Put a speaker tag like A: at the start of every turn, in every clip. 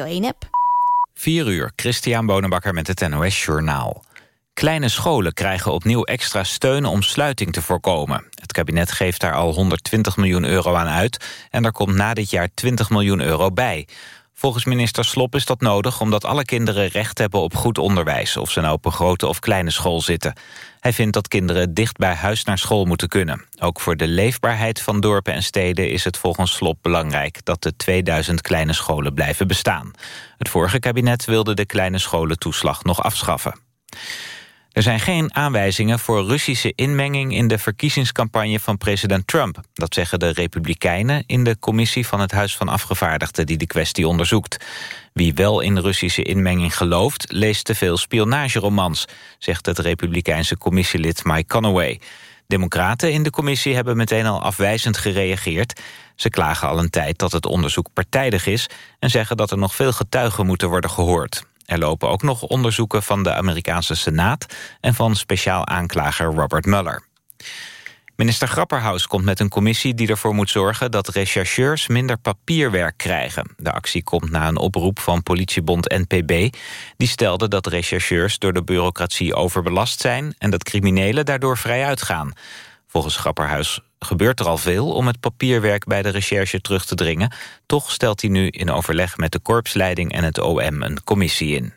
A: 1-app.
B: 4 uur, Christian Bonenbakker met het NOS Journaal. Kleine scholen krijgen opnieuw extra steun om sluiting te voorkomen. Het kabinet geeft daar al 120 miljoen euro aan uit... en daar komt na dit jaar 20 miljoen euro bij. Volgens minister Slop is dat nodig omdat alle kinderen recht hebben op goed onderwijs... of ze nou op een grote of kleine school zitten. Hij vindt dat kinderen dicht bij huis naar school moeten kunnen. Ook voor de leefbaarheid van dorpen en steden is het volgens Slop belangrijk... dat de 2000 kleine scholen blijven bestaan. Het vorige kabinet wilde de kleine scholentoeslag nog afschaffen. Er zijn geen aanwijzingen voor Russische inmenging in de verkiezingscampagne van president Trump. Dat zeggen de Republikeinen in de commissie van het Huis van Afgevaardigden die de kwestie onderzoekt. Wie wel in Russische inmenging gelooft, leest te veel spionageromans, zegt het Republikeinse commissielid Mike Conaway. Democraten in de commissie hebben meteen al afwijzend gereageerd. Ze klagen al een tijd dat het onderzoek partijdig is... en zeggen dat er nog veel getuigen moeten worden gehoord. Er lopen ook nog onderzoeken van de Amerikaanse Senaat... en van speciaal aanklager Robert Mueller. Minister Grapperhaus komt met een commissie die ervoor moet zorgen... dat rechercheurs minder papierwerk krijgen. De actie komt na een oproep van politiebond NPB. Die stelde dat rechercheurs door de bureaucratie overbelast zijn... en dat criminelen daardoor vrij uitgaan. Volgens Grapperhaus gebeurt er al veel om het papierwerk bij de recherche terug te dringen. Toch stelt hij nu in overleg met de korpsleiding en het OM een commissie in.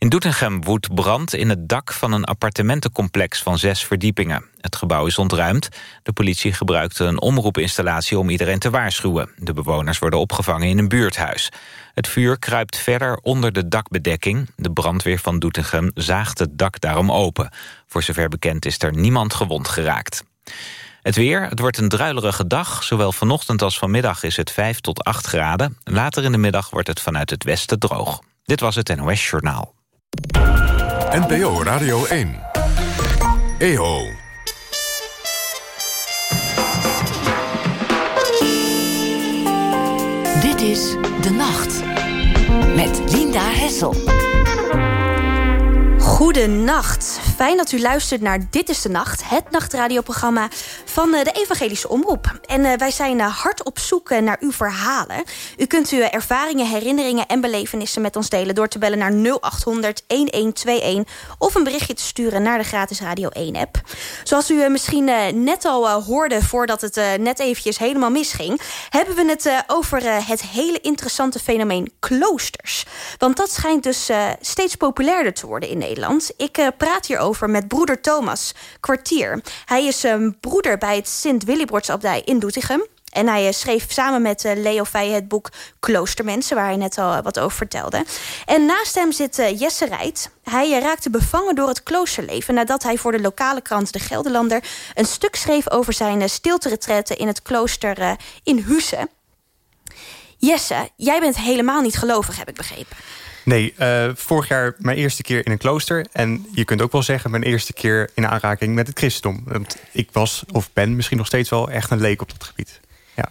B: In Doetinchem woedt brand in het dak van een appartementencomplex van zes verdiepingen. Het gebouw is ontruimd. De politie gebruikte een omroepinstallatie om iedereen te waarschuwen. De bewoners worden opgevangen in een buurthuis. Het vuur kruipt verder onder de dakbedekking. De brandweer van Doetinchem zaagt het dak daarom open. Voor zover bekend is er niemand gewond geraakt. Het weer, het wordt een druilerige dag. Zowel vanochtend als vanmiddag is het 5 tot 8 graden. Later in de middag wordt het vanuit het westen droog. Dit was het NOS Journaal.
C: NPO Radio 1. EO.
D: Dit is De Nacht. Met Linda Hessel.
A: Goedenacht. Fijn dat u luistert naar Dit is de Nacht, het nachtradioprogramma van eh, de Evangelische Omroep. En uh, wij zijn uh, hard op zoek naar uw verhalen. U kunt uw ervaringen, herinneringen en belevenissen met ons delen... door te bellen naar 0800-1121 of een berichtje te sturen naar de gratis Radio 1-app. Zoals u misschien net al hoorde voordat het net eventjes helemaal misging... hebben we het over het hele interessante fenomeen kloosters. Want dat schijnt dus steeds populairder te worden in Nederland. Ik praat hierover met broeder Thomas Kwartier. Hij is een broeder bij het Sint-Willibrodsabdij in Doetinchem. En hij eh, schreef samen met eh, Leo Feijen het boek Kloostermensen... waar hij net al wat over vertelde. En naast hem zit Jesse Rijt. Hij raakte bevangen door het kloosterleven... nadat hij voor de lokale krant De Gelderlander... een stuk schreef over zijn stilteretretten in het klooster in Husse. Jesse, jij bent helemaal niet gelovig, heb ik begrepen.
E: Nee, uh, vorig jaar mijn eerste keer in een klooster. En je kunt ook wel zeggen mijn eerste keer in aanraking met het christendom. Want ik was, of ben misschien nog steeds wel echt een leek op dat gebied. Ja.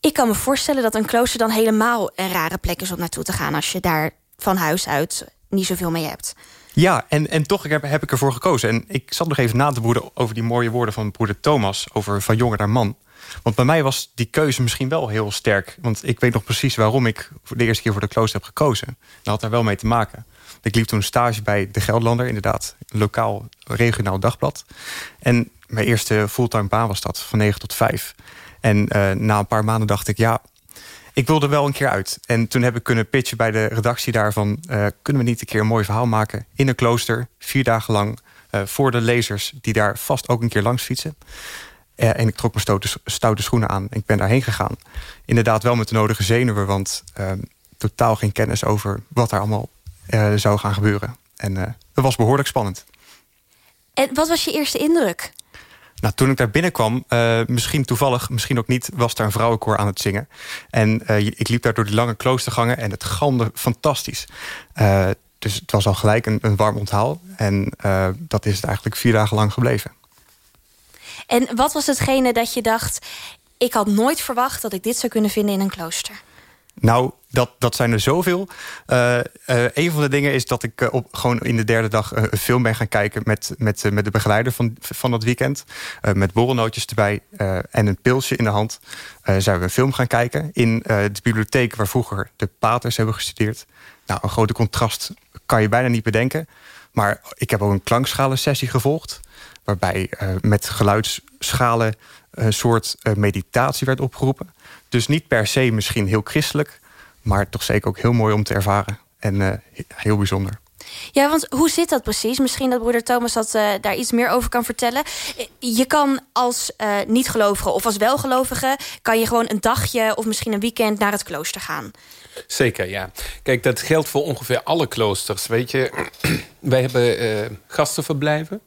A: Ik kan me voorstellen dat een klooster dan helemaal een rare plek is om naartoe te gaan... als je daar van huis uit niet zoveel mee hebt.
E: Ja, en, en toch heb, heb ik ervoor gekozen. En ik zat nog even na te broeden over die mooie woorden van broeder Thomas... over van jongen naar man. Want bij mij was die keuze misschien wel heel sterk. Want ik weet nog precies waarom ik de eerste keer voor de klooster heb gekozen. Dat had daar wel mee te maken. Ik liep toen stage bij De Gelderlander, inderdaad. Lokaal, regionaal dagblad. En mijn eerste fulltime baan was dat, van 9 tot 5. En uh, na een paar maanden dacht ik, ja, ik wilde wel een keer uit. En toen heb ik kunnen pitchen bij de redactie daarvan... Uh, kunnen we niet een keer een mooi verhaal maken in een klooster... vier dagen lang uh, voor de lezers die daar vast ook een keer langs fietsen. Uh, en ik trok mijn stoute, stoute schoenen aan. En ik ben daarheen gegaan. Inderdaad wel met de nodige zenuwen... want totaal geen kennis over wat daar allemaal zou gaan gebeuren. En het was behoorlijk spannend.
A: En wat was je eerste indruk?
E: Nou, toen ik daar binnenkwam, uh, misschien toevallig, misschien ook niet... was daar een vrouwenkoor aan het zingen. En uh, ik liep daar door die lange kloostergangen en het galmde fantastisch. Uh, dus het was al gelijk een, een warm onthaal. En dat is het eigenlijk vier dagen lang gebleven.
A: En wat was hetgene dat je dacht... ik had nooit verwacht dat ik dit zou kunnen vinden in een klooster?
E: Nou, dat, dat zijn er zoveel. Uh, een van de dingen is dat ik op, gewoon in de derde dag een film ben gaan kijken... met, met, met de begeleider van, van dat weekend. met borrelnootjes erbij en een pilsje in de hand. zijn we een film gaan kijken in de bibliotheek... waar vroeger de paters hebben gestudeerd. Nou, een grote contrast kan je bijna niet bedenken. Maar ik heb ook een klankschalen-sessie gevolgd... waarbij met geluidsschalen een soort meditatie werd opgeroepen... Dus niet per se misschien heel christelijk, maar toch zeker ook heel mooi om te ervaren. En uh, heel bijzonder.
A: Ja, want hoe zit dat precies? Misschien dat broeder Thomas dat, uh, daar iets meer over kan vertellen. Je kan als uh, niet-gelovige of als welgelovige... kan je gewoon een dagje of misschien een weekend naar het klooster gaan.
F: Zeker, ja. Kijk, dat geldt voor ongeveer alle kloosters. Weet je, wij hebben uh, gastenverblijven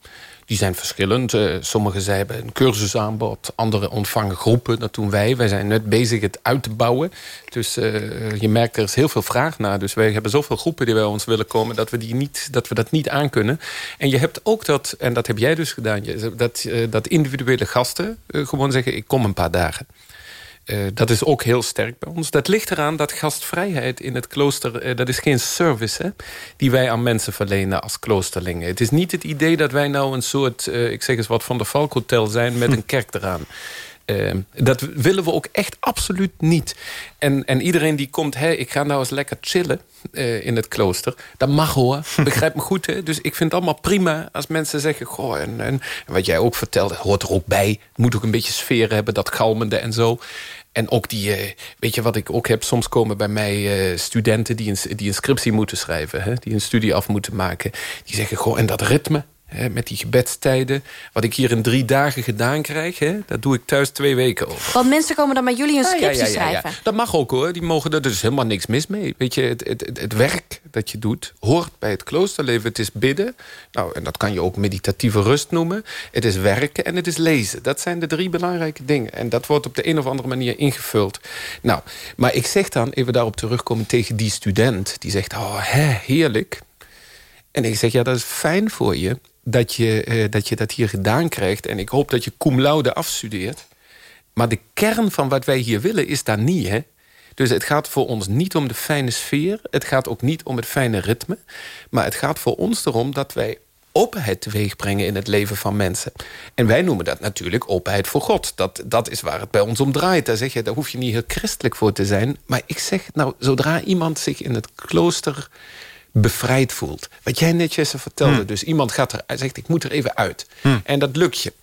F: die zijn verschillend. Uh, sommigen hebben een cursusaanbod, anderen ontvangen groepen. Dat doen wij. Wij zijn net bezig het uit te bouwen. Dus uh, je merkt, er is heel veel vraag naar. Dus wij hebben zoveel groepen die bij ons willen komen... dat we, die niet, dat, we dat niet aankunnen. En je hebt ook dat, en dat heb jij dus gedaan... dat, uh, dat individuele gasten gewoon zeggen... ik kom een paar dagen. Uh, dat is ook heel sterk bij ons. Dat ligt eraan dat gastvrijheid in het klooster... Uh, dat is geen service hè, die wij aan mensen verlenen als kloosterlingen. Het is niet het idee dat wij nou een soort... Uh, ik zeg eens wat van de Valkhotel zijn met een kerk eraan. Uh, dat willen we ook echt absoluut niet. En, en iedereen die komt, hey, ik ga nou eens lekker chillen uh, in het klooster. Dat mag hoor, begrijp me goed. Hè? Dus ik vind het allemaal prima als mensen zeggen... Goh, en, en, wat jij ook vertelde, hoort er ook bij. Moet ook een beetje sfeer hebben, dat galmende en zo. En ook die, uh, weet je wat ik ook heb? Soms komen bij mij uh, studenten die een, die een scriptie moeten schrijven. Hè? Die een studie af moeten maken. Die zeggen, goh, en dat ritme, Hè, met die gebedstijden. Wat ik hier in drie dagen gedaan krijg, hè, dat doe ik thuis twee weken over.
A: Want mensen komen dan met jullie een scriptie ja, ja, ja, schrijven?
F: Dat mag ook hoor, die mogen er dus helemaal niks mis mee. Weet je, het, het, het, werk dat je doet, hoort bij het kloosterleven. Het is bidden, nou, en dat kan je ook meditatieve rust noemen. Het is werken en het is lezen. Dat zijn de drie belangrijke dingen. En dat wordt op de een of andere manier ingevuld. Nou, maar ik zeg dan, even daarop terugkomen tegen die student... die zegt, oh, hè, heerlijk... En ik zeg, ja, dat is fijn voor je dat je, uh, dat je dat hier gedaan krijgt. En ik hoop dat je cum laude afstudeert. Maar de kern van wat wij hier willen is daar niet. Hè? Dus het gaat voor ons niet om de fijne sfeer. Het gaat ook niet om het fijne ritme. Maar het gaat voor ons erom dat wij openheid teweeg brengen in het leven van mensen. En wij noemen dat natuurlijk openheid voor God. Dat, dat is waar het bij ons om draait. Daar zeg je, daar hoef je niet heel christelijk voor te zijn. Maar ik zeg, nou, zodra iemand zich in het klooster bevrijd voelt. Wat jij netjes vertelde. Hmm. Dus iemand gaat er, zegt, ik moet er even uit. Hmm. En dat lukt je.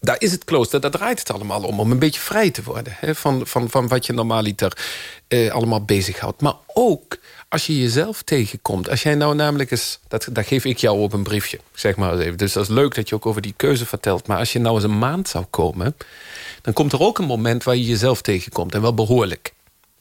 F: Daar is het klooster, daar draait het allemaal om. Om een beetje vrij te worden. Hè, van, van, van wat je normaaliter eh, allemaal bezighoudt. Maar ook als je jezelf tegenkomt. Als jij nou namelijk eens... Dat, dat geef ik jou op een briefje, zeg maar eens even. Dus dat is leuk dat je ook over die keuze vertelt. Maar als je nou eens een maand zou komen... dan komt er ook een moment waar je jezelf tegenkomt. En wel behoorlijk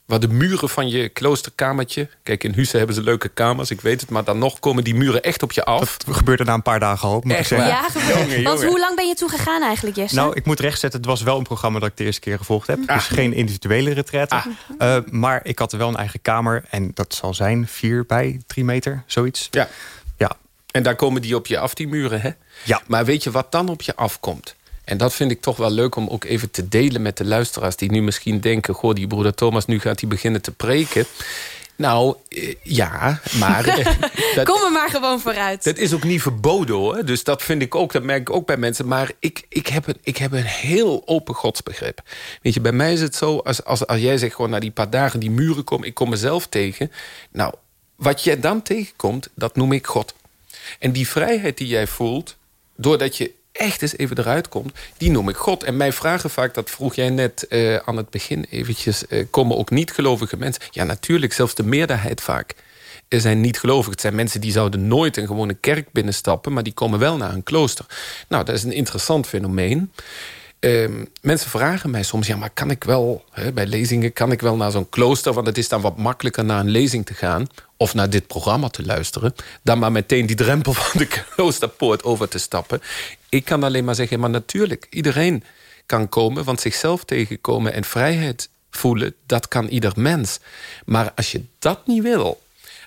F: waar de muren van je kloosterkamertje... Kijk, in Husse hebben ze leuke kamers, ik weet het... maar dan nog komen die muren echt op je af.
E: Dat gebeurde na een paar dagen al, moet echt, ik zeggen.
A: Ja, jongen, Want hoe lang ben je toen gegaan eigenlijk, Jesse?
E: Nou, ik moet rechtzetten, het was wel een programma dat ik de eerste keer gevolgd heb. Ah. Dus geen individuele retraite. Ah. Uh, maar ik had er wel een eigen kamer. En dat zal zijn vier bij drie meter, zoiets.
F: Ja. ja. En daar komen die op je af, die muren, hè?
E: Ja.
F: Maar weet je wat dan op je afkomt? En dat vind ik toch wel leuk om ook even te delen met de luisteraars... die nu misschien denken, goh, die broeder Thomas... nu gaat hij beginnen te preken. Nou, eh, ja, maar...
A: dat, Kom er maar gewoon vooruit.
F: Dat is ook niet verboden, hoor. Dus dat vind ik ook, dat merk ik ook bij mensen. Maar ik, ik, heb, een, ik heb een heel open godsbegrip. Weet je, bij mij is het zo... als, als, als jij zegt gewoon na die paar dagen die muren komen... ik kom mezelf tegen. Nou, wat jij dan tegenkomt, dat noem ik God. En die vrijheid die jij voelt... doordat je echt eens even eruit komt, die noem ik God. En mij vragen vaak, dat vroeg jij net uh, aan het begin eventjes... Uh, komen ook niet-gelovige mensen? Ja, natuurlijk, zelfs de meerderheid vaak er zijn niet gelovig. Het zijn mensen die zouden nooit een gewone kerk binnenstappen... maar die komen wel naar een klooster. Nou, dat is een interessant fenomeen. Uh, mensen vragen mij soms, ja, maar kan ik wel... Bij lezingen kan ik wel naar zo'n klooster... want het is dan wat makkelijker naar een lezing te gaan... of naar dit programma te luisteren... dan maar meteen die drempel van de kloosterpoort over te stappen. Ik kan alleen maar zeggen, maar natuurlijk, iedereen kan komen... want zichzelf tegenkomen en vrijheid voelen, dat kan ieder mens. Maar als je dat niet wil,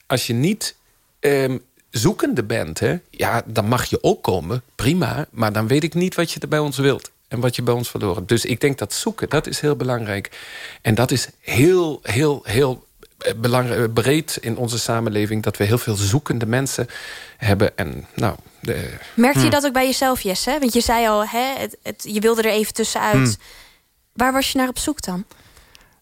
F: als je niet... Um, zoekende bent, hè, ja, dan mag je ook komen, prima. Maar dan weet ik niet wat je er bij ons wilt. En wat je bij ons verloren. Dus ik denk dat zoeken, dat is heel belangrijk. En dat is heel, heel, heel eh, belangrijk, breed in onze samenleving... dat we heel veel zoekende mensen hebben. En nou, de...
A: Merkte je hm. dat ook bij jezelf, Jesse? Want je zei al, hè, het, het, je wilde er even tussenuit. Hm. Waar was je naar op zoek dan?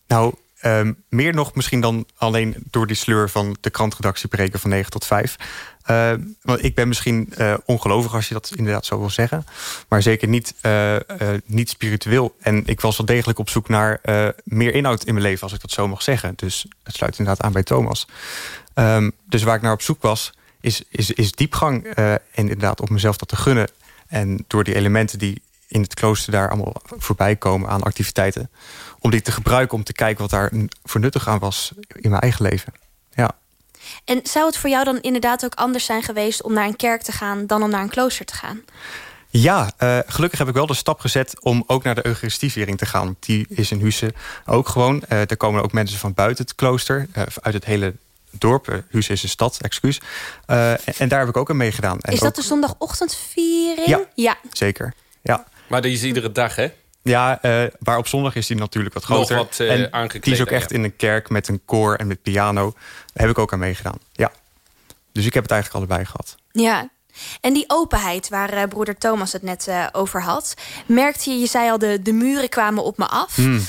E: Nou, Ehm, meer nog misschien dan alleen door die sleur van de krantredactie breken van 9 tot 5. Ehm, want ik ben misschien uh, ongelovig als je dat inderdaad zo wil zeggen. Maar zeker niet, uh, niet spiritueel. En ik was wel degelijk op zoek naar meer inhoud in mijn leven, als ik dat zo mag zeggen. Dus het sluit inderdaad aan bij Thomas. Um, dus waar ik naar op zoek was, is, is, is diepgang. en inderdaad op mezelf dat te gunnen. En door die elementen die in het klooster daar allemaal voorbij komen aan activiteiten om die te gebruiken om te kijken wat daar voor nuttig aan was in mijn eigen leven.
A: En zou het voor jou dan inderdaad ook anders zijn geweest om naar een kerk te gaan dan om naar een klooster te gaan?
E: Ja, uh, gelukkig heb ik wel de stap gezet om ook naar de Eucharistieviering te gaan. Die is in Husse ook gewoon. Uh, er komen ook mensen van buiten het klooster, uh, uit het hele dorp. Husse is een stad, excuus. en daar heb ik ook aan meegedaan.
A: Is dat de zondagochtendviering?
E: Ja, ja, zeker. Ja.
F: Maar die is iedere dag, hè?
E: Ja, uh, waar op zondag is die natuurlijk wat groter.
F: Nog wat uh, en
E: die is ook echt in een kerk met een koor en met piano. Daar heb ik ook aan meegedaan, ja. Dus ik heb het eigenlijk allebei gehad.
A: Ja, en die openheid waar uh, broeder Thomas het net over had... merkte je, je zei al, de, de muren kwamen op me af. Hmm.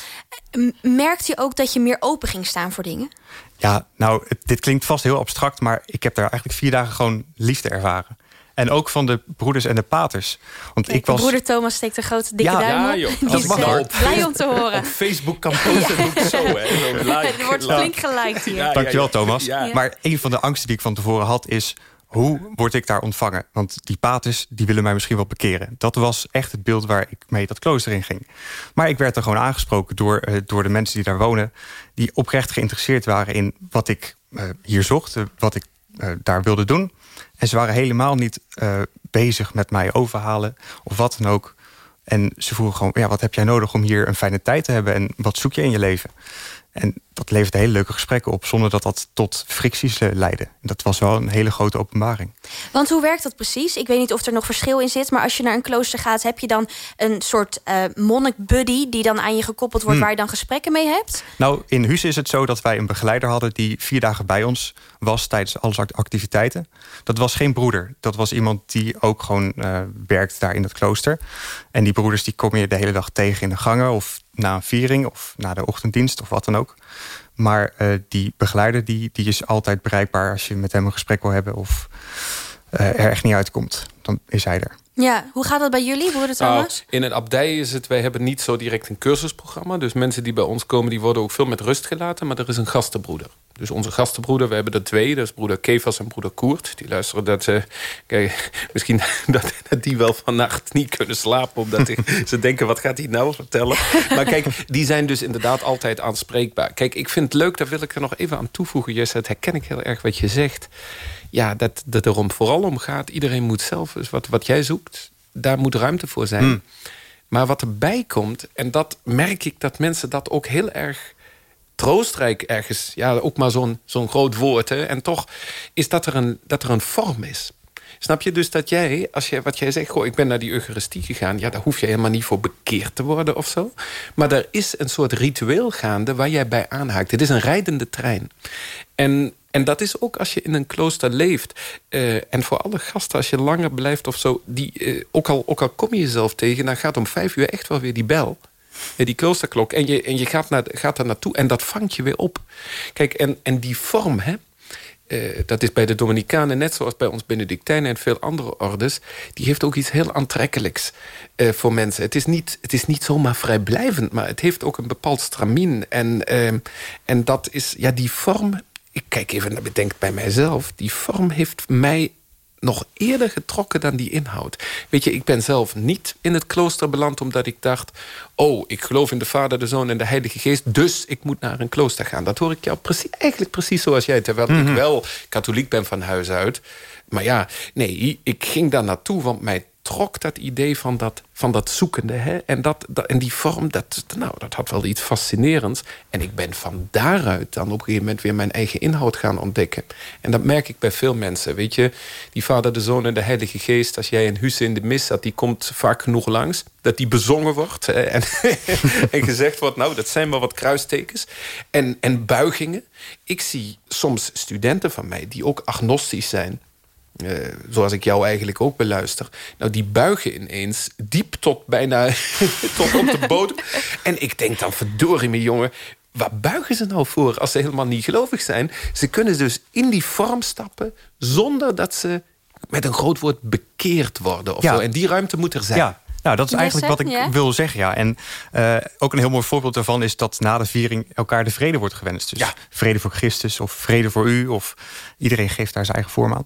A: Merkte je ook dat je meer open ging staan voor dingen?
E: Ja, nou, dit klinkt vast heel abstract... maar ik heb daar eigenlijk vier dagen gewoon liefde ervaren. En ook van de broeders en de paters. Want ik was...
A: Broeder Thomas steekt een grote dikke duim ja, joh. Die is uh, blij om te horen. Op
F: Facebook kan posten, ja. zo. Hè.
A: er wordt flink geliked hier. Ja,
E: Dankjewel Thomas. Maar een van de angsten die ik van tevoren had is... hoe word ik daar ontvangen? Want die paters die willen mij misschien wel bekeren. Dat was echt het beeld waar ik mee dat klooster in ging. Maar ik werd er gewoon aangesproken door, uh, door de mensen die daar wonen... die oprecht geïnteresseerd waren in wat ik uh, hier zocht. wat ik daar wilde doen. En ze waren helemaal niet uh, bezig met mij overhalen of wat dan ook. En ze vroegen gewoon, ja, wat heb jij nodig om hier een fijne tijd te hebben? En wat zoek je in je leven? En dat leverde hele leuke gesprekken op... zonder dat dat tot fricties uh, leidde. Dat was wel een hele grote openbaring.
A: Want hoe werkt dat precies? Ik weet niet of er nog verschil in zit... maar als je naar een klooster gaat... heb je dan een soort uh, monnik buddy... die dan aan je gekoppeld wordt... Hmm. waar je dan gesprekken mee hebt?
E: Nou, in Huis is het zo dat wij een begeleider hadden... die vier dagen bij ons was tijdens alle activiteiten. Dat was geen broeder. Dat was iemand die ook gewoon uh, werkt daar in het klooster. En die broeders die kom je de hele dag tegen in de gangen... of na een viering of na de ochtenddienst of wat dan ook. Maar uh, die begeleider die, die is altijd bereikbaar als je met hem een gesprek wil hebben of uh, er echt niet uitkomt. Dan is hij er.
A: Ja, hoe gaat dat bij jullie, broeder Thomas?
F: Nou, in het abdij is het, wij hebben niet zo direct een cursusprogramma. Dus mensen die bij ons komen, die worden ook veel met rust gelaten. Maar er is een gastenbroeder. Dus onze gastenbroeder, we hebben er twee. Dat is broeder Kevas en broeder Koert. Die luisteren dat ze... Kijk, misschien dat, die wel vannacht niet kunnen slapen... omdat ze denken, wat gaat hij nou vertellen? Maar kijk, die zijn dus inderdaad altijd aanspreekbaar. Kijk, ik vind het leuk, daar wil ik er nog even aan toevoegen. Jesse, dat herken ik heel erg wat je zegt ja, dat, dat er om, vooral om gaat... iedereen moet zelf, dus wat, wat jij zoekt... daar moet ruimte voor zijn. Hmm. Maar wat erbij komt, en dat merk ik dat mensen dat ook heel erg troostrijk ergens... ja, ook maar zo'n zo'n groot woord, hè, en toch is dat er, een, dat er een vorm is... Snap je dus dat jij, als je, wat jij zegt... Goh, ik ben naar die Eucharistie gegaan... ja, daar hoef je helemaal niet voor bekeerd te worden of zo. Maar er is een soort ritueel gaande waar jij bij aanhaakt. Het is een rijdende trein. En en dat is ook als je in een klooster leeft. Uh, en voor alle gasten, als je langer blijft of zo... Die, uh, ook, al, ook al kom je jezelf tegen... dan gaat om vijf uur echt wel weer die bel. Uh, die kloosterklok. En je, en je gaat, naar, gaat daar naartoe en dat vangt je weer op. Kijk, en, en die vorm, hè... dat is bij de Dominicanen net zoals bij ons Benedictijnen en veel andere ordes. Die heeft ook iets heel aantrekkelijks voor mensen. Het is, niet, het is niet zomaar vrijblijvend, maar het heeft ook een bepaald stramien. En, en dat is, ja, die vorm ik kijk even naar bedenkt bij mijzelf. Die vorm heeft mij nog eerder getrokken dan die inhoud. Weet je, ik ben zelf niet in het klooster beland... omdat ik dacht, oh, ik geloof in de Vader, de Zoon en de Heilige Geest... dus ik moet naar een klooster gaan. Dat hoor ik jou precies, eigenlijk precies zoals jij... terwijl ik mhm. wel katholiek ben van huis uit. Maar ja, nee, ik ging daar naartoe, want mij trok dat idee van dat, van dat zoekende. Hè? En, dat, dat, en die vorm, dat, nou, dat had wel iets fascinerends. En ik ben van daaruit dan op een gegeven moment... weer mijn eigen inhoud gaan ontdekken. En dat merk ik bij veel mensen. Weet je, die Vader, de Zoon en de Heilige Geest... als jij een huis in de mis zat, die komt vaak genoeg langs. Dat die bezongen wordt. En, en gezegd wordt, nou, dat zijn maar wat kruistekens. En, en buigingen. Ik zie soms studenten van mij die ook agnostisch zijn uh, zoals ik jou eigenlijk ook beluister. Nou, die buigen ineens diep tot bijna tot op de bodem. En ik denk dan, verdorie me jongen... waar buigen ze nou voor als ze helemaal niet gelovig zijn? Ze kunnen dus in die vorm stappen... zonder dat ze met een groot woord bekeerd worden. Of ja. zo. En die ruimte moet er zijn.
E: Ja. Nou, dat is eigenlijk wat ik wil zeggen, ja. En uh, ook een heel mooi voorbeeld daarvan is dat na de viering elkaar de vrede wordt gewenst. Dus ja. vrede voor Christus of vrede voor u. Of iedereen geeft daar zijn eigen vorm aan.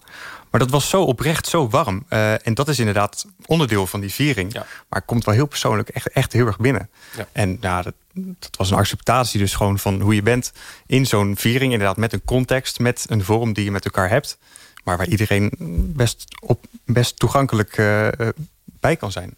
E: Maar dat was zo oprecht, zo warm. Uh, en dat is inderdaad onderdeel van die viering. Ja. Maar het komt wel heel persoonlijk echt, echt heel erg binnen. Ja. En ja, dat, dat, was een acceptatie dus gewoon van hoe je bent in zo'n viering. Inderdaad met een context, met een vorm die je met elkaar hebt. Maar waar iedereen best, op, best toegankelijk uh, bij kan zijn.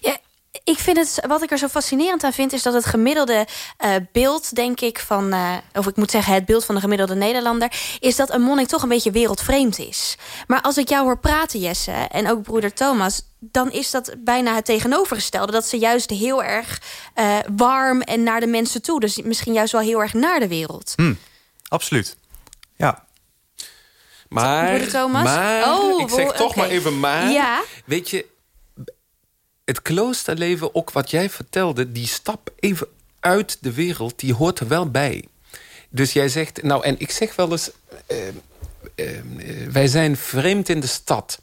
A: Ja, ik vind het, wat ik er zo fascinerend aan vind... is dat het gemiddelde uh, beeld, denk ik, van... Uh, of ik moet zeggen, het beeld van de gemiddelde Nederlander... is dat een monnik toch een beetje wereldvreemd is. Maar als ik jou hoor praten, Jesse, en ook broeder Thomas... dan is dat bijna het tegenovergestelde. Dat ze juist heel erg uh, warm en naar de mensen toe. Dus misschien juist wel heel erg naar de wereld.
E: Hmm, absoluut, ja.
F: Maar,
A: Thomas?
F: maar
A: oh,
F: ik zeg toch
A: okay.
F: maar even maar.
A: Ja?
F: Weet je het kloosterleven, ook wat jij vertelde... die stap even uit de wereld, die hoort er wel bij. Dus jij zegt... Nou, en ik zeg wel eens... Uh, uh, wij zijn vreemd in de stad.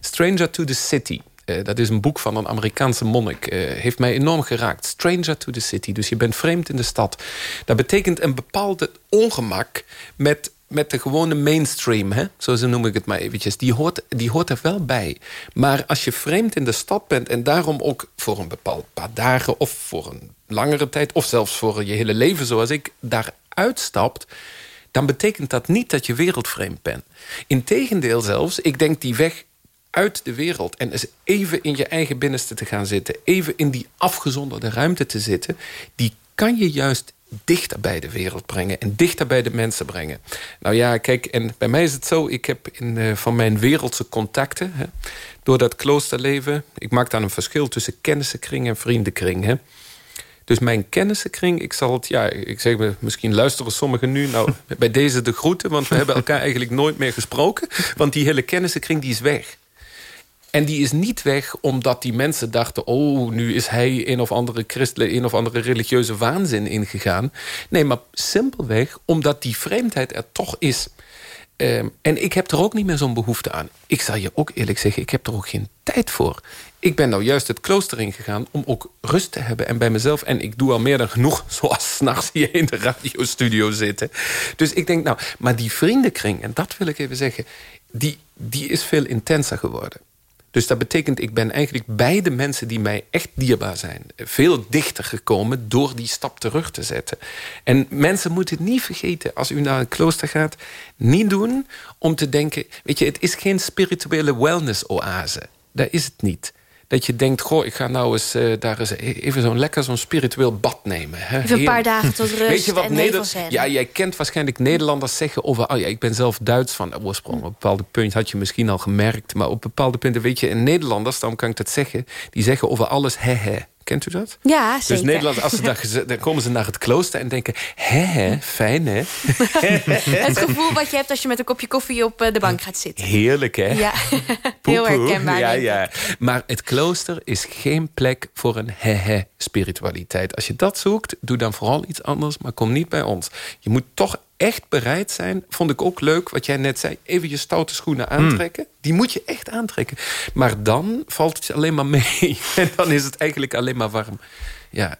F: Stranger to the City. Dat is een boek van een Amerikaanse monnik. heeft mij enorm geraakt. Stranger to the City. Dus je bent vreemd in de stad. Dat betekent een bepaalde ongemak... met met de gewone mainstream, hè? zo noem ik het maar eventjes, die hoort, die hoort er wel bij. Maar als je vreemd in de stad bent... en daarom ook voor een bepaald paar dagen... of voor een langere tijd, of zelfs voor je hele leven zoals ik... daar uitstapt, dan betekent dat niet dat je wereldvreemd bent. Integendeel zelfs, ik denk die weg uit de wereld... en eens even in je eigen binnenste te gaan zitten... even in die afgezonderde ruimte te zitten... die kan je juist dichter bij de wereld brengen en dichter bij de mensen brengen. Nou ja, kijk, en bij mij is het zo... ik heb in, uh, van mijn wereldse contacten... Hè, door dat kloosterleven... ik maak dan een verschil tussen kennissenkring en vriendenkring. Hè. Dus mijn kennissenkring, ik zal het... ja, ik zeg me, misschien luisteren sommigen nu... nou, bij deze de groeten, want we hebben elkaar eigenlijk nooit meer gesproken. Want die hele kennissenkring, die is weg. En die is niet weg omdat die mensen dachten... oh, nu is hij een of andere christelijke, een of andere religieuze waanzin ingegaan. Nee, maar simpelweg omdat die vreemdheid er toch is. Um, en ik heb er ook niet meer zo'n behoefte aan. Ik zal je ook eerlijk zeggen, ik heb er ook geen tijd voor. Ik ben nou juist het klooster ingegaan om ook rust te hebben en bij mezelf. En ik doe al meer dan genoeg, zoals s'nachts hier in de radiostudio zitten. Dus ik denk, nou, maar die vriendenkring, en dat wil ik even zeggen... die, die is veel intenser geworden. Dus dat betekent, ik ben eigenlijk bij de mensen die mij echt dierbaar zijn... veel dichter gekomen door die stap terug te zetten. En mensen moeten niet vergeten, als u naar een klooster gaat... niet doen om te denken... weet je, het is geen spirituele wellness-oase. Dat is het niet dat je denkt, goh, ik ga nou eens uh, daar eens e-, even zo'n lekker zo'n spiritueel bad nemen.
A: Hè? Even een paar dagen tot rust Weet je wat Nederland,
F: Ja, jij kent waarschijnlijk Nederlanders zeggen over... oh ja, ik ben zelf Duits van oorsprong. Op een bepaalde punt had je misschien al gemerkt. Maar op bepaalde punten, weet je, in Nederlanders, daarom kan ik dat zeggen... die zeggen over alles he he. Kent u dat?
A: Ja, zeker.
F: Dus Nederland, als ze daar, dan komen ze naar het klooster en denken... hè, hè fijn, hè?
A: het gevoel wat je hebt als je met een kopje koffie op eh, de bank gaat zitten.
F: Heerlijk, hè?
A: Ja, heel herkenbaar.
F: Ja, ja. Maar het klooster is geen plek voor een hè, spiritualiteit. Als je dat zoekt, doe dan vooral iets anders, maar kom niet bij ons. Je moet toch echt bereid zijn, vond ik ook leuk wat jij net zei... even je stoute schoenen aantrekken. Die moet je echt aantrekken. Maar dan valt het alleen maar mee. En dan is het eigenlijk alleen maar warm. Ja,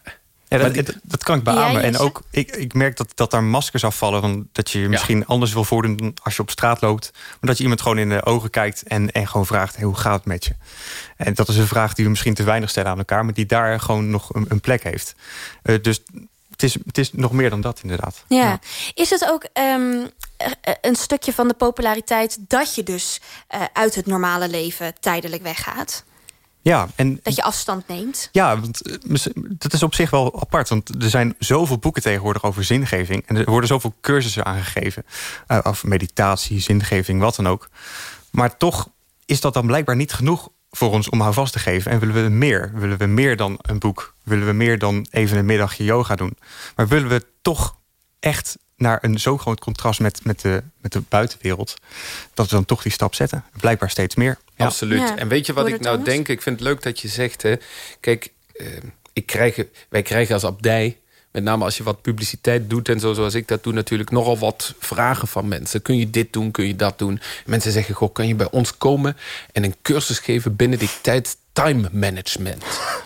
E: ja, dat, kan ik beamen. en ook, ik, ik merk dat, dat daar maskers afvallen. Van dat je je misschien anders wil voordoen als je op straat loopt. Maar dat je iemand gewoon in de ogen kijkt en, en gewoon vraagt... Hey, hoe gaat het met je? En dat is een vraag die we misschien te weinig stellen aan elkaar... maar die daar gewoon nog een, een plek heeft. Uh, dus het is, het is nog meer dan dat, inderdaad.
A: Ja. Is het ook... Um, een stukje van de populariteit... dat je dus uit het normale leven tijdelijk weggaat.
E: Ja, en,
A: dat je afstand neemt.
E: Ja, want dat is op zich wel apart. Want er zijn zoveel boeken tegenwoordig over zingeving. En er worden zoveel cursussen aangegeven. Uh, over meditatie, zingeving, wat dan ook. Maar toch is dat dan blijkbaar niet genoeg voor ons om houvast te geven. En willen we meer? Willen we meer dan een boek? Willen we meer dan even een middagje yoga doen? Maar willen we toch echt naar een zo groot contrast met, met, de, met de buitenwereld... dat we dan toch die stap zetten? Blijkbaar steeds meer.
F: Absoluut. En weet je wat ik nou denk? Ik vind het leuk dat je zegt... Hè, kijk, eh, ik krijg, wij krijgen als abdij met name als je wat publiciteit doet en zo zoals ik dat doe... natuurlijk nogal wat vragen van mensen. Kun je dit doen, kun je dat doen? Mensen zeggen, goh, kan je bij ons komen... en een cursus geven binnen die tijd time management.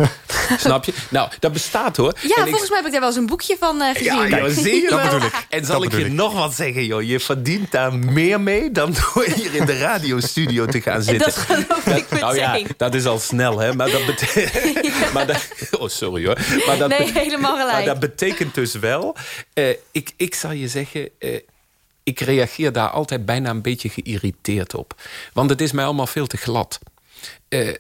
F: Snap je? Nou, dat bestaat hoor.
A: Ja, volgens mij heb ik daar wel eens een boekje van uh, gezien.
F: Ja, zie je dat ik. En zal ik je nog wat zeggen, joh. Je verdient daar meer mee dan door hier in de radiostudio te gaan zitten.
A: Dat geloof ik meteen.
F: Nou ja, dat is al snel, hè. Maar dat betekent... maar dat... Oh, sorry hoor.
A: Maar dat nee, helemaal gelijk.
F: Maar dat betekent dus wel... Uh, ik, ik zal je zeggen... Uh, ik reageer daar altijd bijna een beetje geïrriteerd op. Want het is mij allemaal veel te glad. Uh,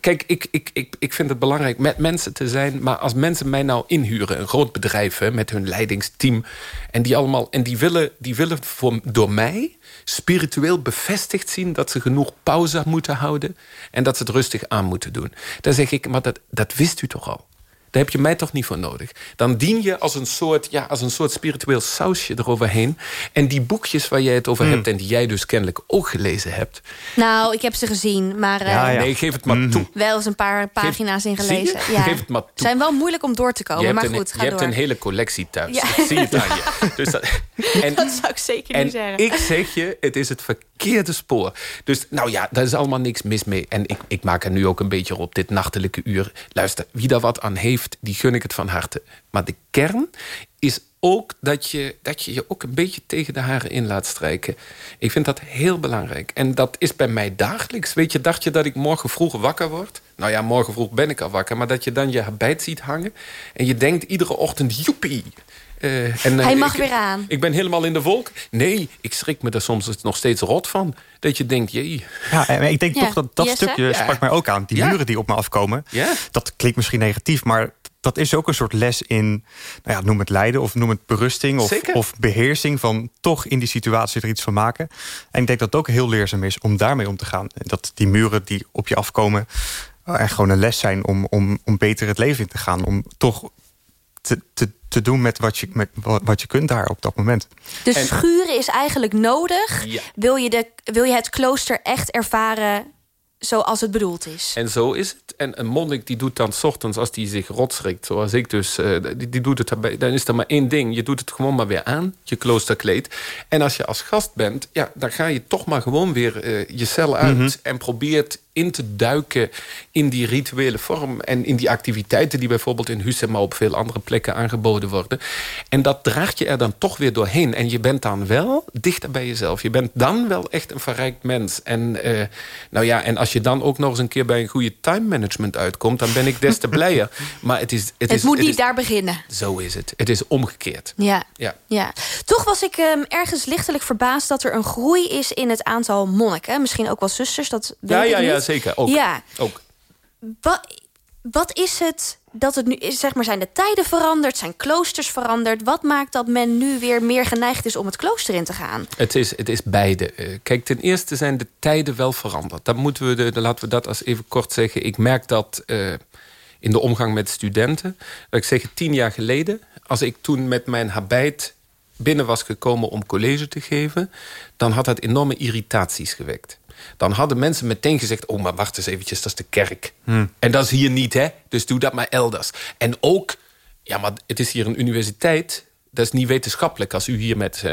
F: kijk, ik, ik, ik, ik vind het belangrijk met mensen te zijn. Maar als mensen mij nou inhuren, een groot bedrijf hè, met hun leidingsteam. En die allemaal. En die willen, die willen voor, door mij spiritueel bevestigd zien dat ze genoeg pauze moeten houden. En dat ze het rustig aan moeten doen. Dan zeg ik, maar dat, dat wist u toch al? Daar heb je mij toch niet voor nodig. Dan dien je als een soort, ja, als een soort spiritueel sausje eroverheen. En die boekjes waar jij het over hmm. hebt... en die jij dus kennelijk ook gelezen hebt...
A: Nou, ik heb ze gezien, maar...
F: Ja, uh, Nee, geef het maar mm toe.
A: Wel eens een paar pagina's in gelezen. Ja.
F: Geef het maar toe.
A: zijn wel moeilijk om door te komen, maar goed,
F: ga Je hebt een hele collectie thuis. Ja. Ik zie het aan je. Dus dat,
A: en, dat zou ik zeker niet zeggen.
F: ik zeg je, het is het verkeerde spoor. Dus nou ja, daar is allemaal niks mis mee. En ik, ik maak er nu ook een beetje op dit nachtelijke uur. Luister, wie daar wat aan heeft die gun ik het van harte. Maar de kern is ook dat je, dat je je ook een beetje tegen de haren in laat strijken. Ik vind dat heel belangrijk. En dat is bij mij dagelijks. Weet je, dacht je dat ik morgen vroeg wakker word? Nou ja, morgen vroeg ben ik al wakker. Maar dat je dan je habit ziet hangen. En je denkt iedere ochtend, joepie,
A: uh, en, uh, Hij mag
F: ik,
A: weer aan.
F: Ik ben helemaal in de wolk. Nee, ik schrik me er soms nog steeds rot van. Dat je denkt, jee.
E: Ja, en ik denk toch dat dat stukje sprak mij ook aan. Die muren die op me afkomen. Dat klinkt misschien negatief, maar dat is ook een soort les in, nou ja, noem het lijden of noem het berusting of, of, beheersing van toch in die situatie er iets van maken. En ik denk dat het ook heel leerzaam is om daarmee om te gaan. Dat die muren die op je afkomen er gewoon een les zijn om, om, om beter het leven in te gaan. Om toch te, te, te doen met wat, je, met wat je kunt daar op dat moment.
A: Dus schuren is eigenlijk nodig. Wil, je de, wil je het klooster echt ervaren zoals het bedoeld is.
F: En zo is het. En een monnik die doet dan s ochtends als hij zich rotschrikt, zoals ik dus, uh, die, die, doet het daarbij. Dan is er maar één ding. Je doet het gewoon maar weer aan, je kloosterkleed. En als je als gast bent, ja, dan ga je toch maar gewoon weer uh, je cel uit mhm. en probeert in te duiken in die rituele vorm... en in die activiteiten die bijvoorbeeld in Husse... maar op veel andere plekken aangeboden worden. En dat draagt je er dan toch weer doorheen. En je bent dan wel dichter bij jezelf. Je bent dan wel echt een verrijkt mens. En, uh, nou ja, en als je dan ook nog eens een keer bij een goede time management uitkomt... dan ben ik des te blijer. Maar het, is, het,
A: het
F: is,
A: moet niet daar beginnen.
F: Zo is het. Het is omgekeerd.
A: Ja. ja. ja. Toch was ik um, ergens lichtelijk verbaasd... dat er een groei is in het aantal monniken. Misschien ook wel zusters, dat weet
F: ja,
A: ik
F: ja,
A: niet.
F: Ja, zeker. Ook.
A: Ja.
F: ook.
A: Wat, wat is het dat het nu is? Zeg maar, zijn de tijden veranderd? Zijn kloosters veranderd? Wat maakt dat men nu weer meer geneigd is om het klooster in te gaan?
F: Het is, het is beide. Eh, kijk, ten eerste zijn de tijden wel veranderd. Dan moeten we de, laten we dat als even kort zeggen. Ik merk dat uh, in de omgang met studenten. Dat ik zeg, tien jaar geleden, als ik toen met mijn habijt binnen was gekomen om college te geven... dan had dat enorme irritaties gewekt dan hadden mensen meteen gezegd... oh, maar wacht eens eventjes, dat is de kerk. Hmm. En dat is hier niet, hè? Dus doe dat maar elders. En ook, ja, maar het is hier een universiteit... Dat is niet wetenschappelijk als u hier met...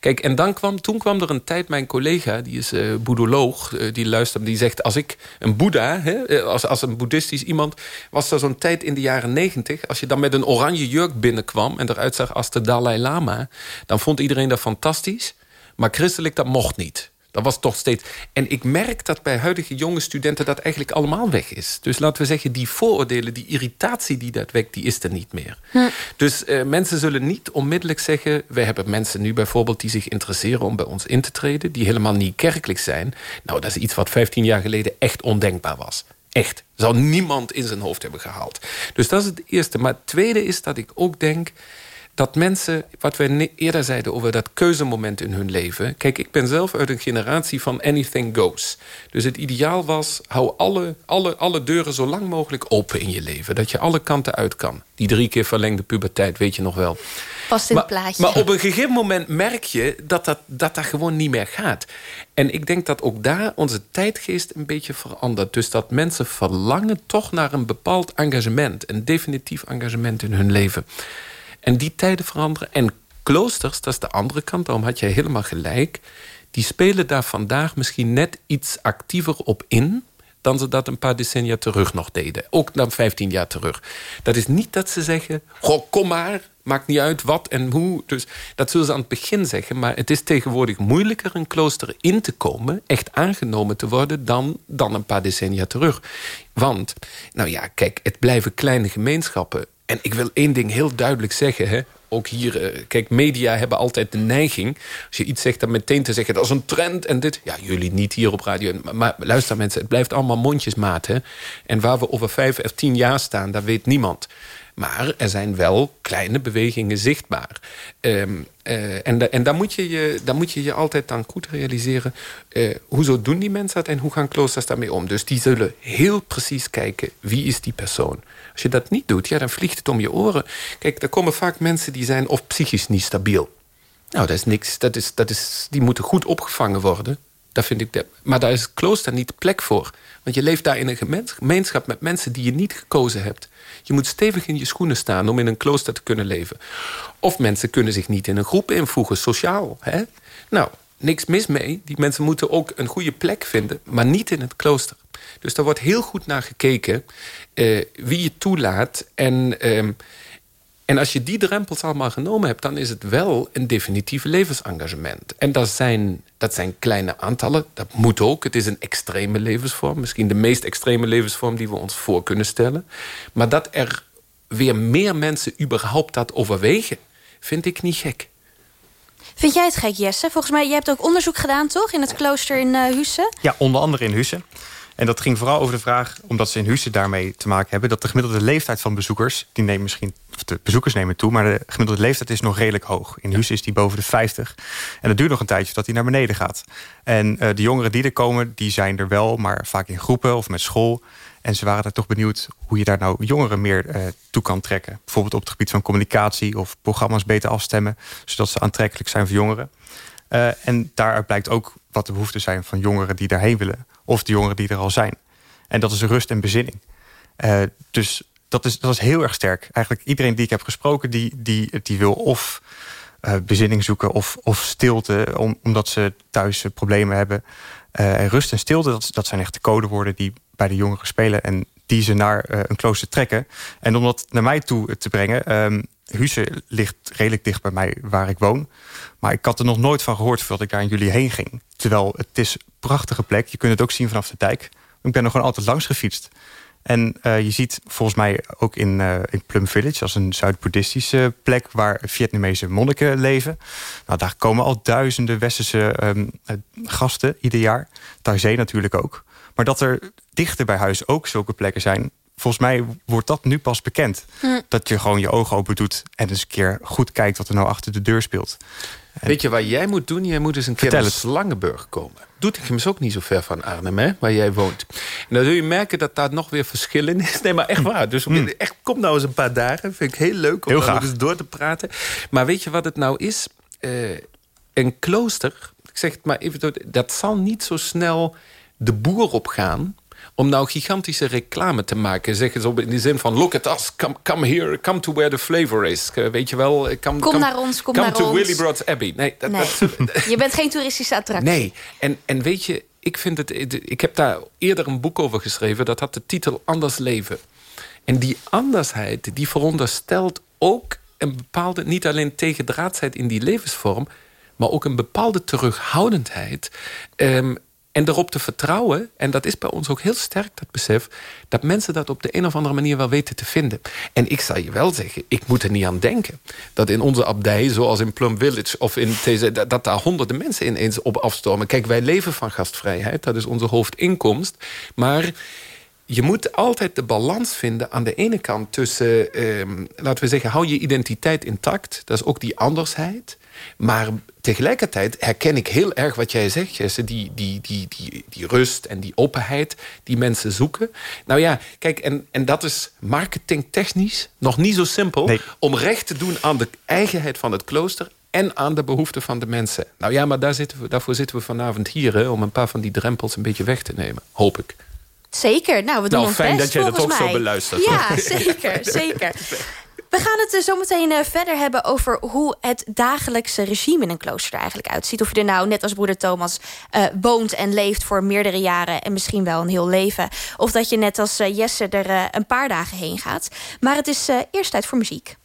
F: Kijk, en dan kwam, toen kwam er een tijd... Mijn collega, die is uh, boeddholoog, uh, die luistert... die zegt, als ik een boeddha, hè, eh, als, als een boeddhistisch iemand... was er zo'n tijd in de jaren negentig... als je dan met een oranje jurk binnenkwam... en eruit zag als de Dalai Lama... dan vond iedereen dat fantastisch. Maar christelijk, dat mocht niet. Dat was toch steeds... En ik merk dat bij huidige jonge studenten dat eigenlijk allemaal weg is. Dus laten we zeggen, die vooroordelen, die irritatie die dat wekt... die is er niet meer. Hm. Dus uh, mensen zullen niet onmiddellijk zeggen... we hebben mensen nu bijvoorbeeld die zich interesseren om bij ons in te treden... die helemaal niet kerkelijk zijn. Nou, dat is iets wat 15 jaar geleden echt ondenkbaar was. Echt. Zou niemand in zijn hoofd hebben gehaald. Dus dat is het eerste. Maar het tweede is dat ik ook denk dat mensen, wat we eerder zeiden over dat keuzemoment in hun leven. Kijk, ik ben zelf uit een generatie van anything goes. Dus het ideaal was, hou alle, alle, alle deuren zo lang mogelijk open in je leven. Dat je alle kanten uit kan. Die drie keer verlengde puberteit, weet je nog wel.
A: Past in het plaatje.
F: Maar op een gegeven moment merk je dat dat, dat dat gewoon niet meer gaat. En ik denk dat ook daar onze tijdgeest een beetje verandert. Dus dat mensen verlangen toch naar een bepaald engagement. Een definitief engagement in hun leven. En die tijden veranderen. En kloosters, dat is de andere kant. Daarom had jij helemaal gelijk. Die spelen daar vandaag misschien net iets actiever op in dan ze dat een paar decennia terug nog deden. Ook dan 15 jaar terug. Dat is niet dat ze zeggen, goh, kom maar, maakt niet uit wat en hoe. Dus dat zullen ze aan het begin zeggen. Maar het is tegenwoordig moeilijker een klooster in te komen... echt aangenomen te worden dan, dan een paar decennia terug. Want, nou ja, kijk, het blijven kleine gemeenschappen. En ik wil één ding heel duidelijk zeggen. Hè. Ook hier, eh, kijk, media hebben altijd de neiging... als je iets zegt, dan meteen te zeggen... dat is een trend en dit... Ja, jullie niet hier op radio. Maar, luister mensen, het blijft allemaal mondjesmaat. Hè. En waar we over vijf of tien jaar staan, dat weet niemand. Maar er zijn wel kleine bewegingen zichtbaar. Ehm, uh, en, en dan, moet je je, moet je je altijd dan goed realiseren... Uh, hoezo doen die mensen dat en hoe gaan kloosters daarmee om? Dus die zullen heel precies kijken, wie is die persoon? Als je dat niet doet, ja, dan vliegt het om je oren. Kijk, er komen vaak mensen die zijn of psychisch niet stabiel. Nou, dat is niks. Dat is, dat is, die moeten goed opgevangen worden. Dat vind ik de, maar daar is klooster niet plek voor. Want je leeft daar in een gemeenschap met mensen die je niet gekozen hebt. Je moet stevig in je schoenen staan om in een klooster te kunnen leven. Of mensen kunnen zich niet in een groep invoegen, sociaal. Hè? Nou, niks mis mee. Die mensen moeten ook een goede plek vinden, maar niet in het klooster. Dus daar wordt heel goed naar gekeken uh, wie je toelaat. En uh, en als je die drempels allemaal genomen hebt... dan is het wel een definitief levensengagement. En dat zijn, dat zijn kleine aantallen. Dat moet ook. Het is een extreme levensvorm. Misschien de meest extreme levensvorm die we ons voor kunnen stellen. Maar dat er weer meer mensen überhaupt dat overwegen... vind ik niet gek.
A: Vind jij het gek, Jesse? Volgens mij, jij hebt ook onderzoek gedaan, toch? In het klooster in uh, Husse?
E: Ja, onder andere in Husse. En dat ging vooral over de vraag, omdat ze in Husse daarmee te maken hebben... dat de gemiddelde leeftijd van bezoekers, die nemen misschien, of de bezoekers nemen toe... maar de gemiddelde leeftijd is nog redelijk hoog. In Husse is die boven de 50. En het duurt nog een tijdje dat die naar beneden gaat. En uh, de jongeren die er komen, die zijn er wel, maar vaak in groepen of met school. En ze waren daar toch benieuwd hoe je daar nou jongeren meer uh, toe kan trekken. Bijvoorbeeld op het gebied van communicatie of programma's beter afstemmen... zodat ze aantrekkelijk zijn voor jongeren. Uh, en daaruit blijkt ook wat de behoeften zijn van jongeren die daarheen willen of de jongeren die er al zijn. En dat is rust en bezinning. Uh, dus dat is, dat is heel erg sterk. Eigenlijk iedereen die ik heb gesproken, die, die, die wil of uh, bezinning zoeken of, of stilte, om, omdat ze thuis problemen hebben. En rust en stilte, dat, dat zijn echt de codewoorden die bij de jongeren spelen en die ze naar een klooster trekken. En om dat naar mij toe te brengen, um, Husse ligt redelijk dicht bij mij waar ik woon. Maar ik had er nog nooit van gehoord voordat ik daar in jullie heen ging. Terwijl het is een prachtige plek. Je kunt het ook zien vanaf de dijk. Ik ben er gewoon altijd langs gefietst. En uh, je ziet volgens mij ook in, in Plum Village... als een Zuid-Boeddhistische plek waar Vietnamese monniken leven. Nou, daar komen al duizenden westerse um, gasten ieder jaar. Taizé natuurlijk ook. Maar dat er dichter bij huis ook zulke plekken zijn volgens mij wordt dat nu pas bekend. Hm. Dat je gewoon je ogen open doet en eens een keer goed kijkt wat er nou achter de deur speelt.
F: Weet je wat jij moet doen? Jij moet eens een keer naar Slangenburg komen. Doetinchem is ook niet zo ver van Arnhem, hè, waar jij woont. En dan zul je merken dat daar nog weer verschil in is. Nee, maar echt waar. Dus hm. echt, kom nou eens een paar dagen. Vind ik heel leuk om heel eens door te praten. Maar weet je wat het nou is? Uh, een klooster, ik zeg het maar even... dat zal niet zo snel de boer opgaan om nou gigantische reclame te maken. Zeggen ze in de zin van, look at us, come, come here, come to where the flavor is. Eh, weet je wel?
A: Eh, come, kom naar ons, kom
F: come
A: naar
F: to
A: ons.
F: Willy Broad's Abbey. Nee, dat,
A: nee. je bent geen toeristische attractie.
F: Nee, en, en weet je, ik, vind het, ik heb daar eerder een boek over geschreven. Dat had de titel Anders Leven. En die andersheid, die veronderstelt ook een bepaalde... niet alleen tegendraadsheid in die levensvorm maar ook een bepaalde terughoudendheid. Um, en erop te vertrouwen, en dat is bij ons ook heel sterk, dat besef... dat mensen dat op de een of andere manier wel weten te vinden. En ik zal je wel zeggen, ik moet er niet aan denken... dat in onze abdij, zoals in Plum Village of in deze... dat daar honderden mensen ineens op afstormen. Kijk, wij leven van gastvrijheid, dat is onze hoofdinkomst. Maar je moet altijd de balans vinden aan de ene kant tussen... Eh, laten we zeggen, hou je identiteit intact. Dat is ook die andersheid. Maar tegelijkertijd herken ik heel erg wat jij zegt, Jesse. Die, die, die, die, die rust en die openheid die mensen zoeken. Nou ja, kijk, en, en dat is marketingtechnisch nog niet zo simpel... om recht te doen aan de eigenheid van het klooster en aan de behoeften van de mensen. Nou ja, maar daar zitten we, daarvoor zitten we vanavond hier... Hè, om een paar van die drempels een beetje weg te nemen, hoop ik.
A: Zeker. Nou, we doen
F: nou,
A: ons
F: fijn
A: best,
F: dat jij
A: dat
F: ook
A: mij.
F: zo beluistert.
A: Ja, zeker, zeker. We gaan het eh, zo meteen eh, verder hebben over hoe het dagelijkse regime in een klooster er eigenlijk uitziet. Of je er nou net als broeder Thomas uh, woont en leeft voor meerdere jaren en misschien wel een heel leven. Of dat je net als Jesse er een paar dagen heen gaat. Maar het is eerst tijd voor muziek.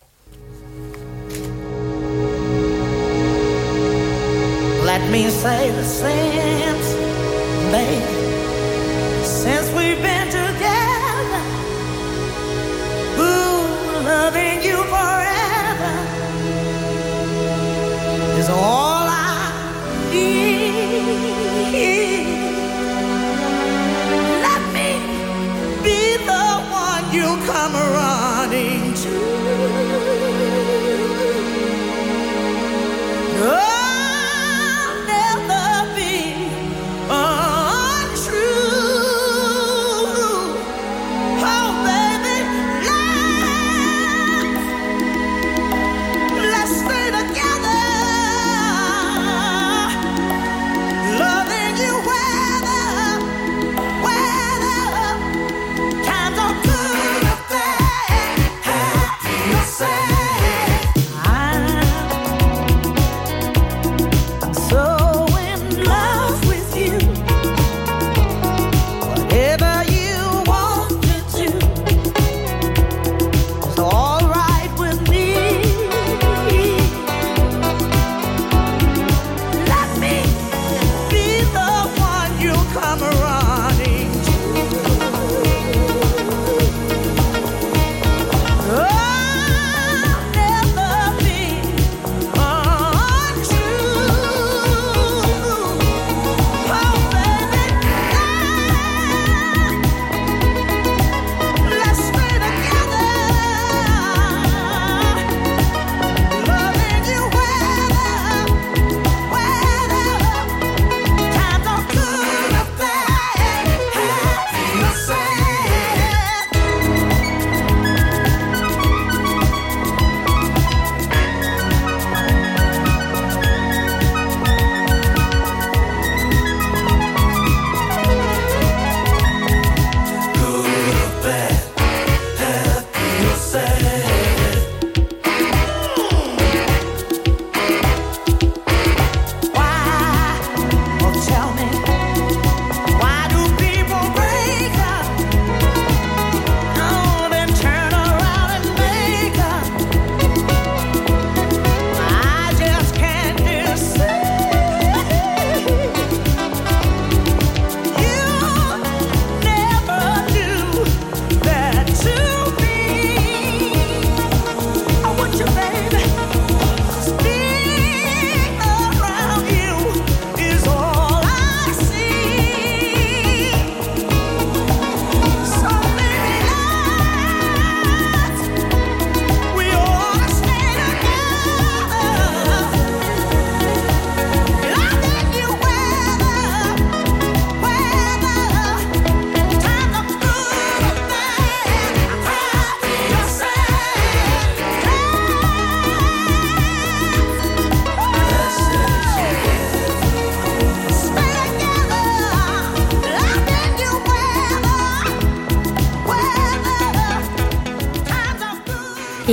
G: Let me say the same thing since we've been loving you forever is all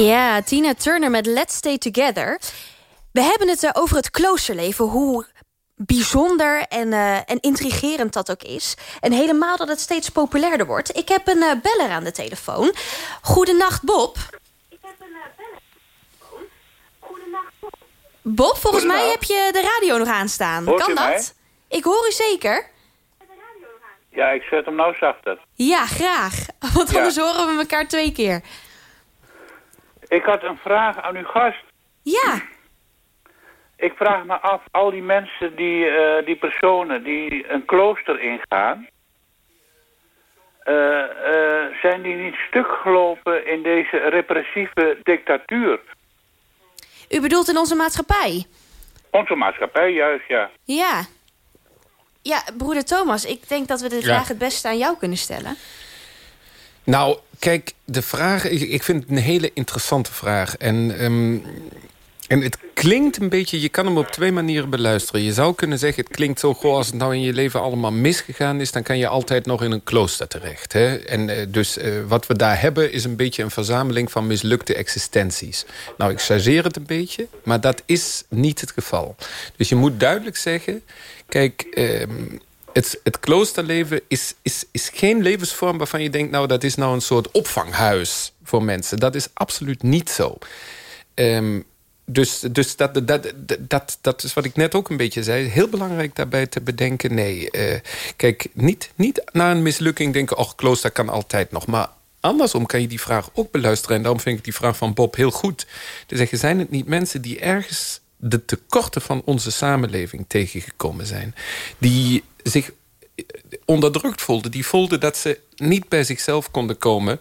A: Ja, Tina Turner met Let's Stay Together. We hebben het eh, over het kloosterleven, hoe bijzonder en, eh, en intrigerend dat ook is. En helemaal dat het steeds populairder wordt. Ik heb een eh, beller aan de telefoon. Goedenacht, Bob. Bob, volgens mij heb je de radio nog aanstaan.
H: Hoort
A: kan dat?
H: mij?
A: Ik hoor u zeker.
H: Ja, ik zet hem nou zachter.
A: Ja, graag. Want
H: Ja.
A: anders horen we elkaar twee keer.
H: Ik had een vraag aan uw gast.
A: Ja,
H: Ik vraag me af, al die mensen, die, eh, die personen die een klooster ingaan... eh, eh, zijn die niet stuk gelopen in deze repressieve dictatuur?
A: u bedoelt in onze maatschappij.
H: Onze maatschappij, juist, ja.
A: Ja. Ja, broeder Thomas, ik denk dat we de vraag het beste aan jou kunnen stellen.
F: Nou, kijk, de vraag... Ik, vind het een hele interessante vraag. En, ehm, en het klinkt een beetje... Je kan hem op twee manieren beluisteren. Je zou kunnen zeggen, het klinkt zo... Goh, als het nou in je leven allemaal misgegaan is... dan kan je altijd nog in een klooster terecht. Hè? En eh, dus eh, wat we daar hebben... is een beetje een verzameling van mislukte existenties. Nou, ik chargeer het een beetje... maar dat is niet het geval. Dus je moet duidelijk zeggen... Kijk... ehm, het, het kloosterleven is, is, is geen levensvorm waarvan je denkt... nou, dat is nou een soort opvanghuis voor mensen. Dat is absoluut niet zo. Ehm, dus dus dat, dat, dat, dat, is wat ik net ook een beetje zei. Heel belangrijk daarbij te bedenken... nee, eh, kijk, niet, niet na een mislukking denken... och, klooster kan altijd nog. Maar andersom kan je die vraag ook beluisteren. En daarom vind ik die vraag van Bob heel goed. Te zeggen, zijn het niet mensen die ergens de tekorten van onze samenleving tegengekomen zijn? Die zich onderdrukt voelden. Die voelden dat ze niet bij zichzelf konden komen.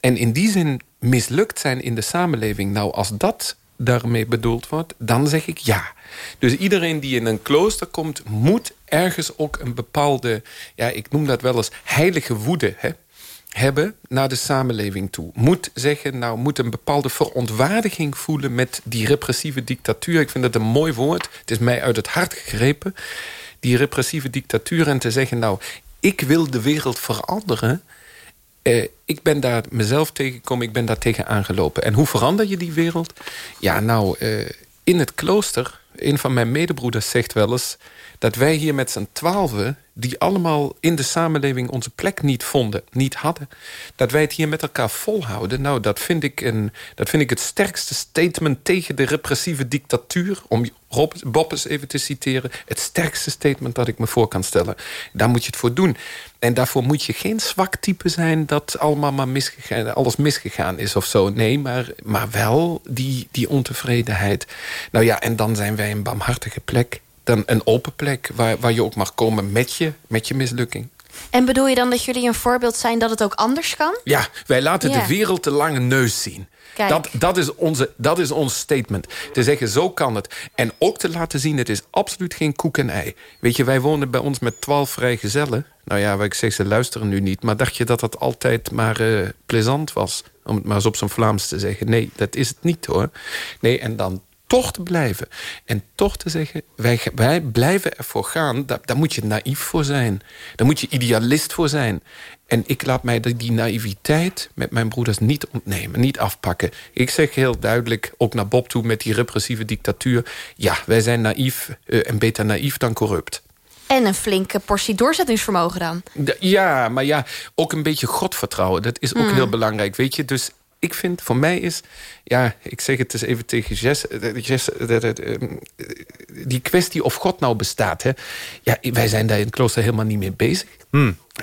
F: En in die zin mislukt zijn in de samenleving. Nou, als dat daarmee bedoeld wordt, dan zeg ik ja. Dus iedereen die in een klooster komt... moet ergens ook een bepaalde, ja, ik noem dat wel eens heilige woede... Hè, hebben naar de samenleving toe. Moet zeggen, nou, moet een bepaalde verontwaardiging voelen... met die repressieve dictatuur. Ik vind dat een mooi woord. Het is mij uit het hart gegrepen. Die repressieve dictatuur en te zeggen... nou, ik wil de wereld veranderen... Eh, ik ben daar mezelf tegengekomen, ik ben daar tegen aangelopen. En hoe verander je die wereld? Ja, nou, eh, in het klooster... een van mijn medebroeders zegt wel eens... dat wij hier met z'n twaalfen... die allemaal in de samenleving onze plek niet vonden, niet hadden... dat wij het hier met elkaar volhouden... nou, dat vind ik, een, dat vind ik het sterkste statement tegen de repressieve dictatuur... om Rob, eens even te citeren... het sterkste statement dat ik me voor kan stellen. Daar moet je het voor doen. En daarvoor moet je geen zwak type zijn... dat allemaal maar misgegaan, alles misgegaan is of zo. Nee, maar, maar wel die, die ontevredenheid. Nou ja, en dan zijn wij een barmhartige plek. Dan een open plek waar, waar je ook mag komen met je, met je mislukking.
A: En bedoel je dan dat jullie een voorbeeld zijn dat het ook anders kan?
F: Ja, wij laten de wereld de lange neus zien.
A: Kijk.
F: Dat, dat, is onze, dat is ons statement. Te zeggen, zo kan het. En ook te laten zien, het is absoluut geen koek en ei. Weet je, wij wonen bij ons met twaalf vrijgezellen. Nou ja, wat ik zeg, ze luisteren nu niet. Maar dacht je dat dat altijd maar eh, plezant was? Om het maar eens op zijn Vlaams te zeggen. Nee, dat is het niet hoor. Nee, en dan toch te blijven. En toch te zeggen, wij, wij blijven ervoor gaan. Daar, daar moet je naïef voor zijn. Daar moet je idealist voor zijn. En ik laat mij die naïviteit met mijn broeders niet ontnemen, niet afpakken. Ik zeg heel duidelijk, ook naar Bob toe met die repressieve dictatuur... ja, wij zijn naïef eh, en beter naïef dan corrupt.
A: En een flinke portie doorzettingsvermogen dan.
F: Ja, maar ja, ook een beetje godvertrouwen. Dat is ook heel belangrijk, weet je. Dus ik vind, voor mij is... Ja, ik zeg het eens even tegen Jess. eh, Jess eh, eh, eh, die kwestie of God nou bestaat. Hè? Ja, wij zijn daar in het klooster helemaal niet mee bezig.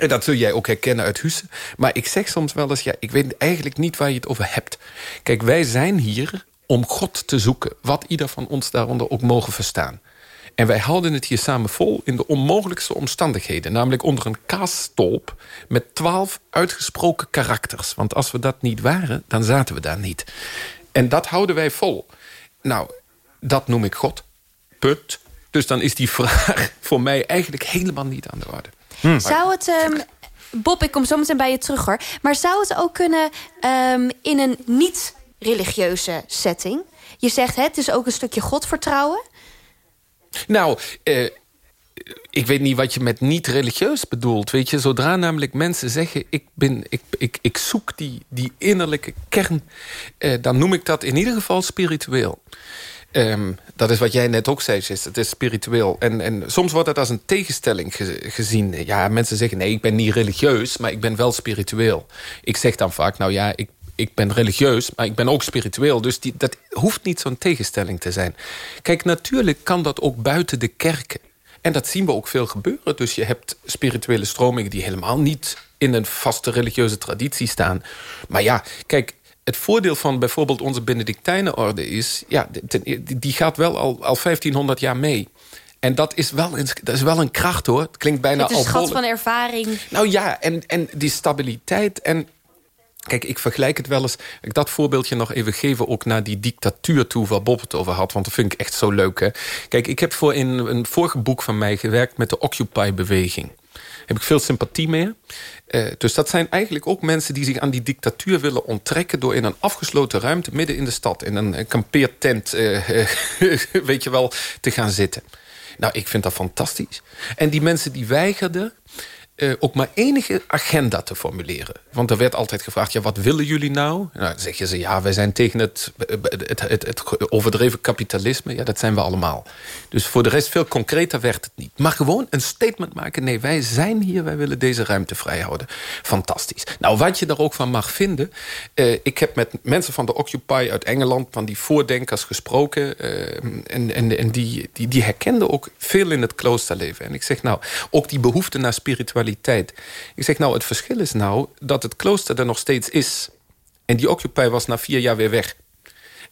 F: En dat zul jij ook herkennen uit Hussen. Maar ik zeg soms wel eens... Ja, ik weet eigenlijk niet waar je het over hebt. Kijk, wij zijn hier om God te zoeken. Wat ieder van ons daaronder ook mogen verstaan. En wij houden het hier samen vol in de onmogelijkste omstandigheden. Namelijk onder een kaasstolp met twaalf uitgesproken karakters. Want als we dat niet waren, dan zaten we daar niet. En dat houden wij vol. Nou, dat noem ik God. Put. Dus dan is die vraag voor mij eigenlijk helemaal niet aan de orde.
A: Zou het... ehm, Bob, ik kom zo meteen bij je terug hoor. Maar zou het ook kunnen ehm, in een niet-religieuze setting? Je zegt, hè, het is ook een stukje godvertrouwen.
F: Nou, eh, ik weet niet wat je met niet religieus bedoelt. Weet je, zodra namelijk mensen zeggen... ik, ben, ik, ik, ik zoek die, die innerlijke kern... eh, dan noem ik dat in ieder geval spiritueel. Ehm, dat is wat jij net ook zei, Jess. Het is spiritueel. En, en soms wordt dat als een tegenstelling ge- gezien. Ja, mensen zeggen, nee, ik ben niet religieus... maar ik ben wel spiritueel. Ik zeg dan vaak, nou ja, ik, ik ben religieus, maar ik ben ook spiritueel. Dus die, dat hoeft niet zo'n tegenstelling te zijn. Kijk, natuurlijk kan dat ook buiten de kerken. En dat zien we ook veel gebeuren. Dus je hebt spirituele stromingen die helemaal niet in een vaste religieuze traditie staan. Maar ja, kijk, het voordeel van bijvoorbeeld onze Benedictijnenorde is... Ja, die gaat wel al, al 1500 jaar mee. En dat is, wel een, dat is wel een kracht hoor. Het klinkt bijna
A: Het is
F: al
A: een schat van ervaring.
F: nou ja, en, en die stabiliteit. En kijk, ik vergelijk het wel eens. Ik dat voorbeeldje nog even geven ook naar die dictatuur toe... waar Bob het over had, want dat vind ik echt zo leuk. Hè? Kijk, ik heb voor in een vorige boek van mij gewerkt... met de Occupy-beweging. Heb ik veel sympathie mee. Eh, dus dat zijn eigenlijk ook mensen die zich aan die dictatuur willen onttrekken... door in een afgesloten ruimte midden in de stad... in een, kampeertent, eh, weet je wel, te gaan zitten. Nou, ik vind dat fantastisch. En die mensen die weigerden eh, ook maar enige agenda te formuleren. Want er werd altijd gevraagd, ja, wat willen jullie nou? Nou, dan zeg je ze, ja, wij zijn tegen het, het, het, overdreven kapitalisme. Ja, dat zijn we allemaal. Dus voor de rest veel concreter werd het niet. Maar gewoon een statement maken. Nee, wij zijn hier, wij willen deze ruimte vrijhouden. Fantastisch. Nou, wat je daar ook van mag vinden. eh, ik heb met mensen van de Occupy uit Engeland... van die voordenkers gesproken. eh, en en, en die, die, die herkenden ook veel in het kloosterleven. En ik zeg nou, ook die behoefte naar spiritualiteit. Ik zeg nou, het verschil is nou dat het klooster er nog steeds is. En die Occupy was na vier jaar weer weg.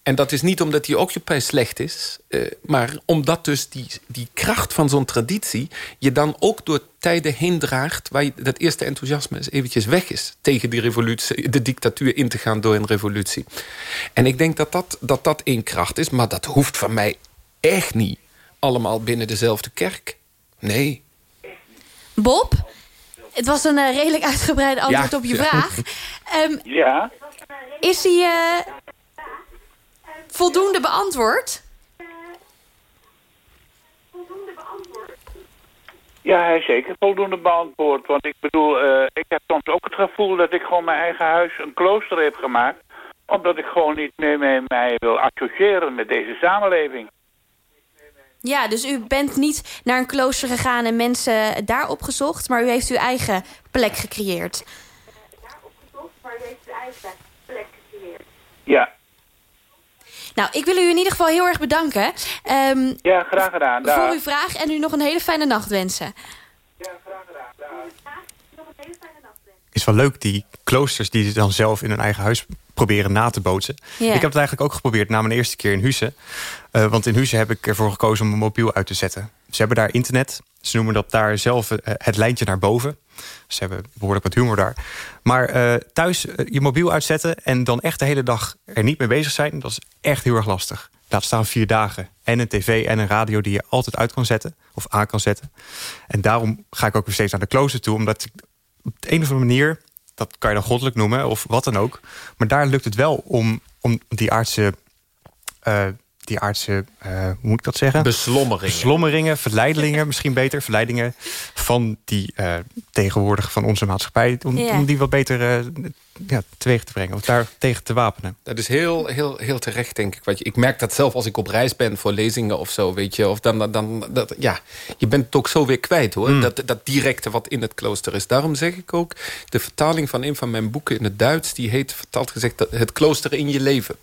F: En dat is niet omdat die Occupy slecht is... eh, maar omdat dus die, die kracht van zo'n traditie... je dan ook door tijden heen draagt... waar je, dat eerste enthousiasme eventjes weg is... tegen die revolutie, de dictatuur in te gaan door een revolutie. En ik denk dat dat, dat dat één kracht is. Maar dat hoeft van mij echt niet allemaal binnen dezelfde kerk. Nee.
A: Bob, het was een eh, redelijk uitgebreid antwoord
F: Ja.
A: op je vraag. Ehm,
H: Ja,
A: is die eh, voldoende beantwoord?
H: ja, hij is zeker voldoende beantwoord. Want ik bedoel, eh, ik heb soms ook het gevoel dat ik gewoon mijn eigen huis een klooster heb gemaakt. Omdat ik gewoon niet meer mee mij wil associëren met deze samenleving.
A: Ja, dus u bent niet naar een klooster gegaan en mensen daar opgezocht... maar u heeft uw eigen plek gecreëerd.
H: Ja,
A: Nou, ik wil u in ieder geval heel erg bedanken... ehm,
H: ja graag gedaan.
A: voor
H: Dag.
A: uw vraag en u nog een hele fijne nacht wensen.
E: is wel leuk, die kloosters die dan zelf in hun eigen huis proberen na te bootsen. Ik heb het eigenlijk ook geprobeerd na mijn eerste keer in Husse. Eh, want in Husse heb ik ervoor gekozen om mijn mobiel uit te zetten. Ze hebben daar internet. Ze noemen dat daar zelf eh, het lijntje naar boven. Ze hebben behoorlijk wat humor daar. Maar eh, thuis je mobiel uitzetten en dan echt de hele dag er niet mee bezig zijn... dat is echt heel erg lastig. Laat staan vier dagen. En een tv en een radio die je altijd uit kan zetten. Of aan kan zetten. En daarom ga ik ook weer steeds naar de klooster toe. Omdat ik op de een of andere manier... dat kan je dan goddelijk noemen of wat dan ook... maar daar lukt het wel om, om die aardse... eh, die aardse, eh, hoe moet ik dat zeggen?
F: Beslommeringen.
E: Beslommeringen, verleidelingen, misschien beter. Verleidingen van die eh, tegenwoordig van onze maatschappij. Om,
A: Ja.
E: om die wat beter eh, ja, teweeg te brengen. Of daar tegen te wapenen.
F: Dat is heel, heel, heel terecht, denk ik. Want je, ik merk dat zelf als ik op reis ben voor lezingen of zo, weet je. Of dan, dan, dan dat, ja, je bent het ook zo weer kwijt, hoor. Dat, dat directe wat in het klooster is. Daarom zeg ik ook, de vertaling van een van mijn boeken in het Duits... die heet, vertaald gezegd, dat- het klooster in je leven.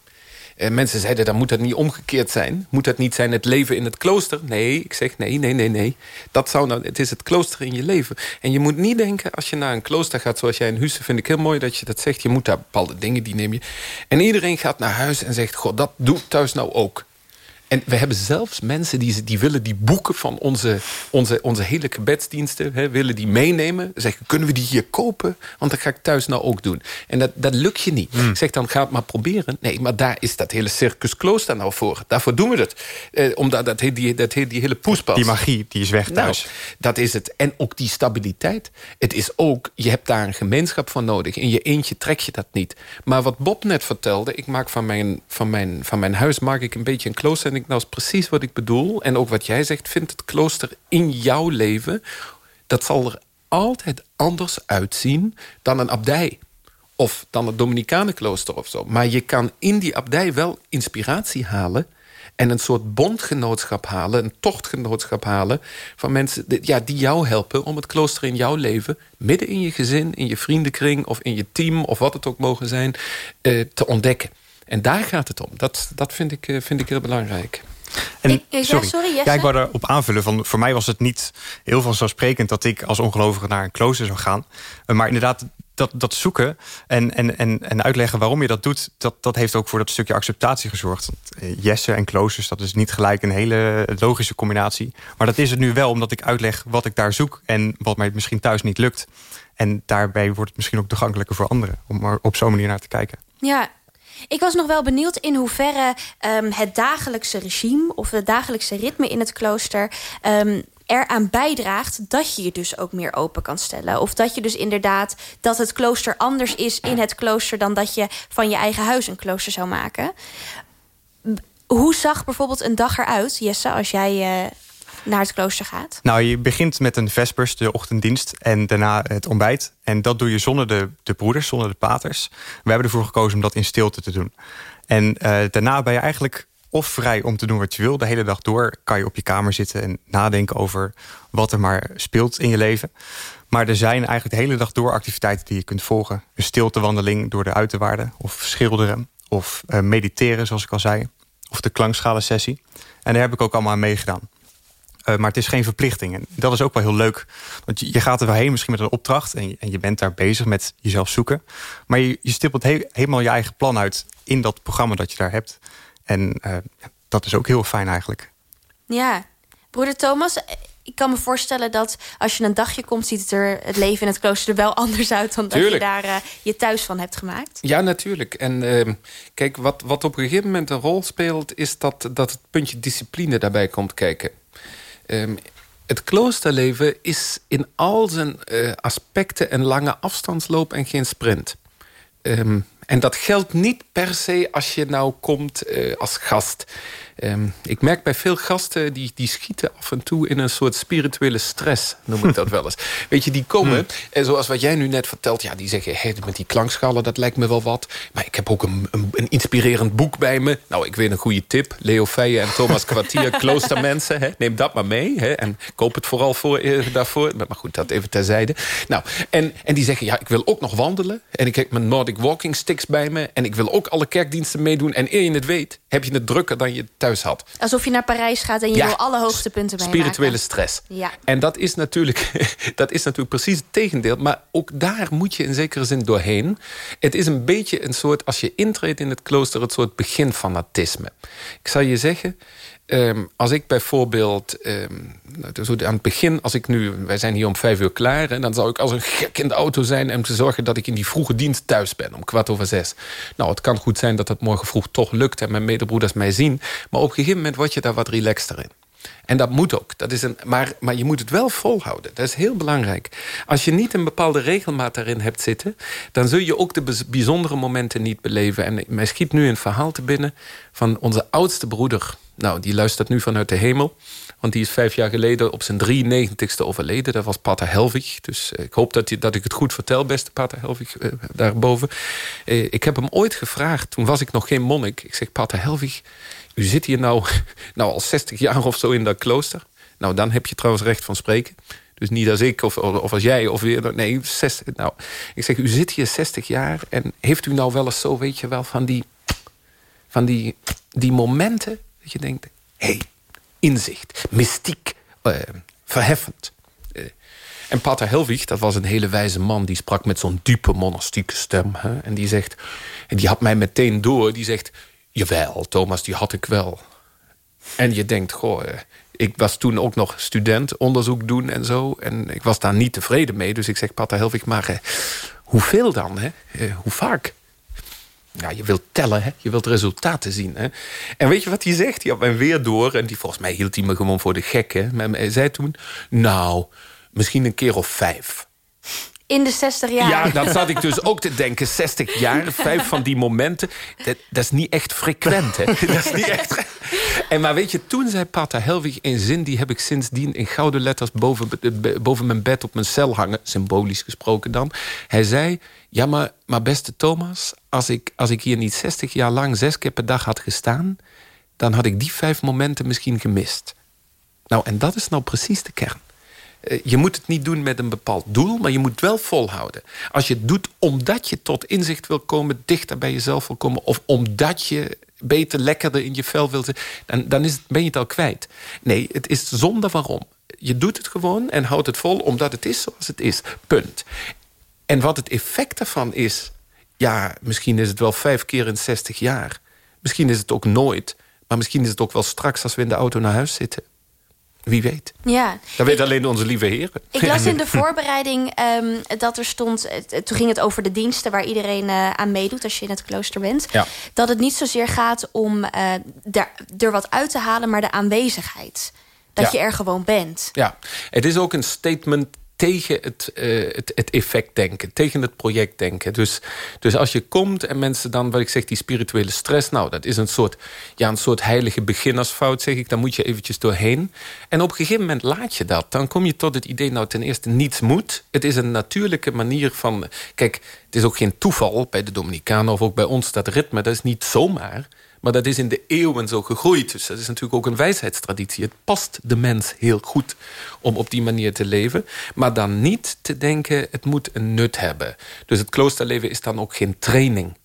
F: En mensen zeiden, dan moet dat niet omgekeerd zijn. Moet dat niet zijn het leven in het klooster? Nee, ik zeg nee, nee, nee, nee. Dat zou nou, het is het klooster in je leven. En je moet niet denken, als je naar een klooster gaat... zoals jij in Husse, vind ik heel mooi dat je dat zegt. Je moet daar bepaalde dingen, die neem je. En iedereen gaat naar huis en zegt... goh, dat doe ik thuis nou ook. En we hebben zelfs mensen die, die willen die boeken van onze, onze, onze hele gebedsdiensten... Hè, willen die meenemen. Zeggen, kunnen we die hier kopen? Want dat ga ik thuis nou ook doen. En dat, dat lukt je niet. Ik zeg, dan ga het maar proberen. Nee, maar daar is dat hele circus klooster nou voor. Daarvoor doen we het. Eh, omdat dat, die, dat die hele poespas.
E: Die magie, die is weg thuis.
F: Nou, dat is het. En ook die stabiliteit. Het is ook, je hebt daar een gemeenschap voor nodig. In je eentje trek je dat niet. Maar wat Bob net vertelde, ik maak van mijn, van mijn, van mijn huis maak ik een beetje een klooster. Ik, nou precies wat ik bedoel. En ook wat jij zegt, vindt het klooster in jouw leven. Dat zal er altijd anders uitzien dan een abdij. Of dan het Dominicanenklooster of zo. Maar je kan in die abdij wel inspiratie halen. En een soort bondgenootschap halen, een tochtgenootschap halen... van mensen ja, die jou helpen om het klooster in jouw leven... midden in je gezin, in je vriendenkring of in je team... of wat het ook mogen zijn, eh, te ontdekken. En daar gaat het om. Dat, dat vind, ik, eh, vind ik heel belangrijk.
E: En,
A: Ik- ja, sorry?
E: Ja, ik wou daarop aanvullen. Van, voor mij was het niet heel vanzelfsprekend... dat ik als ongelovige naar een klooster zou gaan. Eh, Maar inderdaad, dat, dat zoeken en, en, en, en uitleggen waarom je dat doet... Dat, dat heeft ook voor dat stukje acceptatie gezorgd. Want, eh, Jesse en kloosters, dat is niet gelijk een hele logische combinatie. Maar dat is het nu wel, omdat ik uitleg wat ik daar zoek... en wat mij misschien thuis niet lukt. En daarbij wordt het misschien ook toegankelijker voor anderen... om er op zo'n manier naar te kijken.
A: Ja, ik was nog wel benieuwd in hoeverre ehm, het dagelijkse regime of het dagelijkse ritme in het klooster ehm, eraan bijdraagt dat je je dus ook meer open kan stellen. Of dat je dus inderdaad dat het klooster anders is in het klooster dan dat je van je eigen huis een klooster zou maken. Hoe zag bijvoorbeeld een dag eruit, Jesse, als jij eh, naar het klooster gaat?
E: Nou, je begint met een vespers, de ochtenddienst... en daarna het ontbijt. En dat doe je zonder de, de broeders, zonder de paters. We hebben ervoor gekozen om dat in stilte te doen. En eh, daarna ben je eigenlijk of vrij om te doen wat je wil. De hele dag door kan je op je kamer zitten en nadenken over... wat er maar speelt in je leven. Maar er zijn eigenlijk de hele dag door activiteiten die je kunt volgen. Een stiltewandeling door de uiterwaarden. Of schilderen. Of eh, mediteren, zoals ik al zei. Of de klankschalensessie. En daar heb ik ook allemaal aan meegedaan. Uh, maar het is geen verplichting. En dat is ook wel heel leuk. Want je, gaat er wel heen misschien met een opdracht... en je, en je bent daar bezig met jezelf zoeken. Maar je, je stippelt he- helemaal je eigen plan uit... in dat programma dat je daar hebt. En uh, dat is ook heel fijn eigenlijk.
A: Ja, broeder Thomas, eh, ik kan me voorstellen dat als je een dagje komt... ziet het, er, het leven in het klooster er wel anders uit... dan dat je daar uh, je thuis van hebt gemaakt.
F: Ja, natuurlijk. En uh, kijk, wat, wat op een gegeven moment een rol speelt... is dat, dat het puntje discipline daarbij komt kijken. Um, het kloosterleven is in al zijn uh, aspecten een lange afstandsloop en geen sprint. Um, en dat geldt niet per se als je nou komt uh, als gast. Um, ik merk bij veel gasten, die, die schieten af en toe in een soort spirituele stress, noem ik dat wel eens. Weet je, die komen, hmm. en zoals wat jij nu net vertelt, ja, die zeggen, hey, met die klankschalen, dat lijkt me wel wat. Maar ik heb ook een, een, een inspirerend boek bij me. Nou, ik weet een goede tip. Leo Feijen en Thomas Kwartier, kloostermensen. Hè? Neem dat maar mee. Hè? En koop het vooral voor, eh, daarvoor. Maar goed, dat even terzijde. Nou, en, en die zeggen, ja, ik wil ook nog wandelen. En ik heb mijn Nordic Walking Sticks bij me. En ik wil ook alle kerkdiensten meedoen. En eer je het weet, heb je het drukker dan je thuis had.
A: Alsof je naar Parijs gaat en je
F: Ja,
A: wil alle hoogtepunten meemaken.
F: Spirituele stress.
A: Ja.
F: En dat is, natuurlijk, dat is natuurlijk precies het tegendeel. Maar ook daar moet je in zekere zin doorheen. Het is een beetje een soort, als je intreedt in het klooster... het soort beginfanatisme. Ik zal je zeggen... Um, als ik bijvoorbeeld, um, aan het begin, als ik nu, wij zijn hier om vijf uur klaar, en dan zou ik als een gek in de auto zijn om te zorgen dat ik in die vroege dienst thuis ben, om kwart over zes. Nou, het kan goed zijn dat het morgen vroeg toch lukt en mijn medebroeders mij zien, maar op een gegeven moment word je daar wat relaxter in. En dat moet ook. Dat is een, maar, maar je moet het wel volhouden. Dat is heel belangrijk. Als je niet een bepaalde regelmaat daarin hebt zitten... dan zul je ook de bijzondere momenten niet beleven. En mij schiet nu een verhaal te binnen van onze oudste broeder. Nou, die luistert nu vanuit de hemel. Want die is vijf jaar geleden op zijn 93ste overleden. Dat was Pater Helvig. Dus ik hoop dat, die, dat ik het goed vertel, beste Pater Helvig, uh, daarboven. Uh, ik heb hem ooit gevraagd, toen was ik nog geen monnik. Ik zeg, Pater Helvig, u zit hier nou, nou al 60 jaar of zo in dat klooster. Nou, dan heb je trouwens recht van spreken. Dus niet als ik of, of als jij of weer. Nee, 60. Nou, ik zeg, u zit hier 60 jaar. En heeft u nou wel eens zo, weet je wel, van die, van die, die momenten je denkt: hey, inzicht, mystiek, uh, verheffend. Uh, en Pater Helwig, dat was een hele wijze man, die sprak met zo'n diepe monastieke stem. Hè? En die zegt, en die had mij meteen door, die zegt: Jawel, Thomas, die had ik wel. En je denkt, goh, ik was toen ook nog student, onderzoek doen en zo. En ik was daar niet tevreden mee. Dus ik zeg, Pater Helvig, maar eh, hoeveel dan? Hè? Eh, hoe vaak? Ja, je wilt tellen, hè? je wilt resultaten zien. Hè? En weet je wat hij zegt? Die had mij weer door. En die, volgens mij hield hij me gewoon voor de gek. Hè? Maar hij zei toen, nou, misschien een keer of vijf.
A: In de 60 jaar.
F: Ja, dan zat ik dus ook te denken, 60 jaar, vijf van die momenten. Dat, dat is niet echt frequent, hè? Dat is niet echt... En maar weet je, toen zei Pater Helwig een zin... die heb ik sindsdien in gouden letters boven, boven mijn bed op mijn cel hangen. Symbolisch gesproken dan. Hij zei, ja, maar, maar beste Thomas... Als ik, als ik hier niet 60 jaar lang zes keer per dag had gestaan... dan had ik die vijf momenten misschien gemist. Nou, en dat is nou precies de kern. Eh, Je moet het niet doen met een bepaald doel, maar je moet wel volhouden. Als je het doet omdat je tot inzicht wil komen, dichter bij jezelf wil komen, of omdat je beter lekkerder in je vel wilt dan, dan is het, ben je het al kwijt. Nee, het is zonder waarom. Je doet het gewoon en houdt het vol omdat het is zoals het is. Punt. En wat het effect daarvan is, ja, misschien is het wel vijf keer in 60 jaar. Misschien is het ook nooit. Maar misschien is het ook wel straks als we in de auto naar huis zitten. Wie weet.
A: Ja.
F: Dat weet alleen onze lieve heren.
A: Ik las in de voorbereiding ehm, dat er stond... eh, toen ging het over de diensten waar iedereen eh, aan meedoet... als je in het klooster bent.
F: Ja.
A: Dat het niet zozeer gaat om eh, daar, er wat uit te halen... maar de aanwezigheid. Dat
F: Ja.
A: je er gewoon bent.
F: Ja, het is ook een statement tegen het, eh, het, het effect denken, tegen het project denken. Dus, dus als je komt en mensen dan, wat ik zeg, die spirituele stress... nou, dat is een soort, ja, een soort heilige beginnersfout, zeg ik. Daar moet je eventjes doorheen. En op een gegeven moment laat je dat. Dan kom je tot het idee, nou, ten eerste niets moet. Het is een natuurlijke manier van... Kijk, het is ook geen toeval bij de Dominicanen of ook bij ons, dat ritme. Dat is niet zomaar... Maar dat is in de eeuwen zo gegroeid. Dus dat is natuurlijk ook een wijsheidstraditie. Het past de mens heel goed om op die manier te leven. Maar dan niet te denken, het moet een nut hebben. Dus het kloosterleven is dan ook geen training.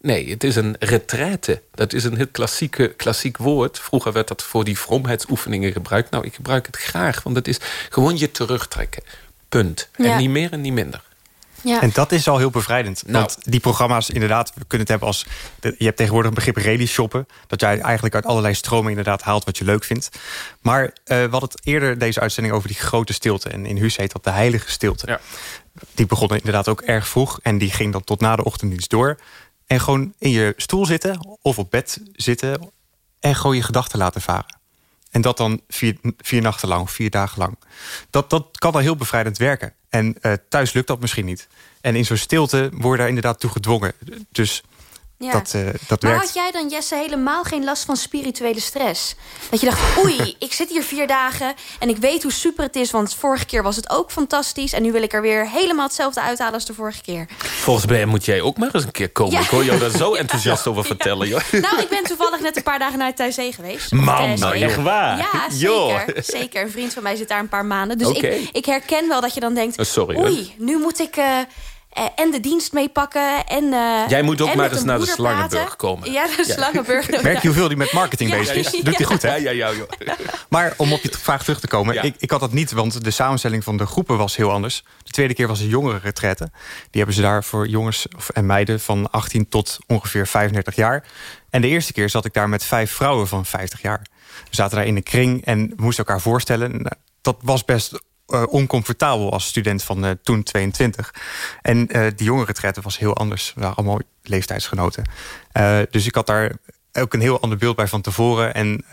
F: Nee, het is een retraite. Dat is een heel klassieke, klassiek woord. Vroeger werd dat voor die vromheidsoefeningen gebruikt. Nou, ik gebruik het graag, want het is gewoon je terugtrekken. Punt.
A: Ja.
F: En niet meer en niet minder.
A: Ja.
E: En dat is al heel bevrijdend.
F: Nou.
E: Want die programma's, inderdaad, we kunnen het hebben als... de- je hebt tegenwoordig een begrip rally shoppen. Dat jij eigenlijk uit allerlei stromen inderdaad haalt wat je leuk vindt. Maar eh, we hadden het eerder deze uitzending over die grote stilte. En in Huus heet dat de heilige stilte.
F: Ja.
E: Die begon inderdaad ook erg vroeg. En die ging dan tot na de ochtenddienst door. En gewoon in je stoel zitten of op bed zitten. En gewoon je gedachten laten varen. En dat dan vier, vier nachten lang, vier dagen lang. Dat, dat kan wel heel bevrijdend werken. En eh, thuis lukt dat misschien niet. En in zo'n stilte word je daar inderdaad toe gedwongen. Dus
A: Ja.
E: dat, eh, dat
A: Maar
E: werkt.
A: had jij dan, Jesse, helemaal geen last van spirituele stress? Dat je dacht, oei, ik zit hier vier dagen... en ik weet hoe super het is, want vorige keer was het ook fantastisch... en nu wil ik er weer helemaal hetzelfde uithalen als de vorige keer.
F: Volgens mij moet jij ook maar eens een keer komen.
A: Ja.
F: Ik hoor jou daar zo enthousiast over vertellen. Joh.
A: Nou, ik ben toevallig net een paar dagen naar Thuiszee geweest.
F: Man, nou, echt waar?
A: Ja,
F: Joh.
A: zeker. zeker. Een vriend van mij zit daar een paar maanden. Dus ik, ik herken wel dat je dan denkt...
F: Oh, sorry, hoor.
A: oei, nu moet ik... eh, eh, en de dienst meepakken. En, eh,
F: Jij moet ook maar eens
A: een
F: naar de. Slangenburg komen.
A: Ja, de
F: Ja.
A: Slangenburg.
E: Merk je hoeveel die met marketing
A: Ja,
E: bezig is?
A: ja.
E: Doet hij goed, hè?
F: Ja, ja, ja.
E: Maar om op je vraag terug te komen.
F: Ja.
E: Ik, ik had dat niet, want de samenstelling van de groepen was heel anders. De tweede keer was een jongere retraite. Die hebben ze daar voor jongens of- en meiden van 18 tot ongeveer 35 jaar. En de eerste keer zat ik daar met vijf vrouwen van 50 jaar. We zaten daar in een kring en we moesten elkaar voorstellen. Nou, Dat was best eh, oncomfortabel als student van eh, toen 22. En eh, die jongere retraite was heel anders. We waren allemaal leeftijdsgenoten. Dus ik had daar ook een heel ander beeld bij van tevoren. En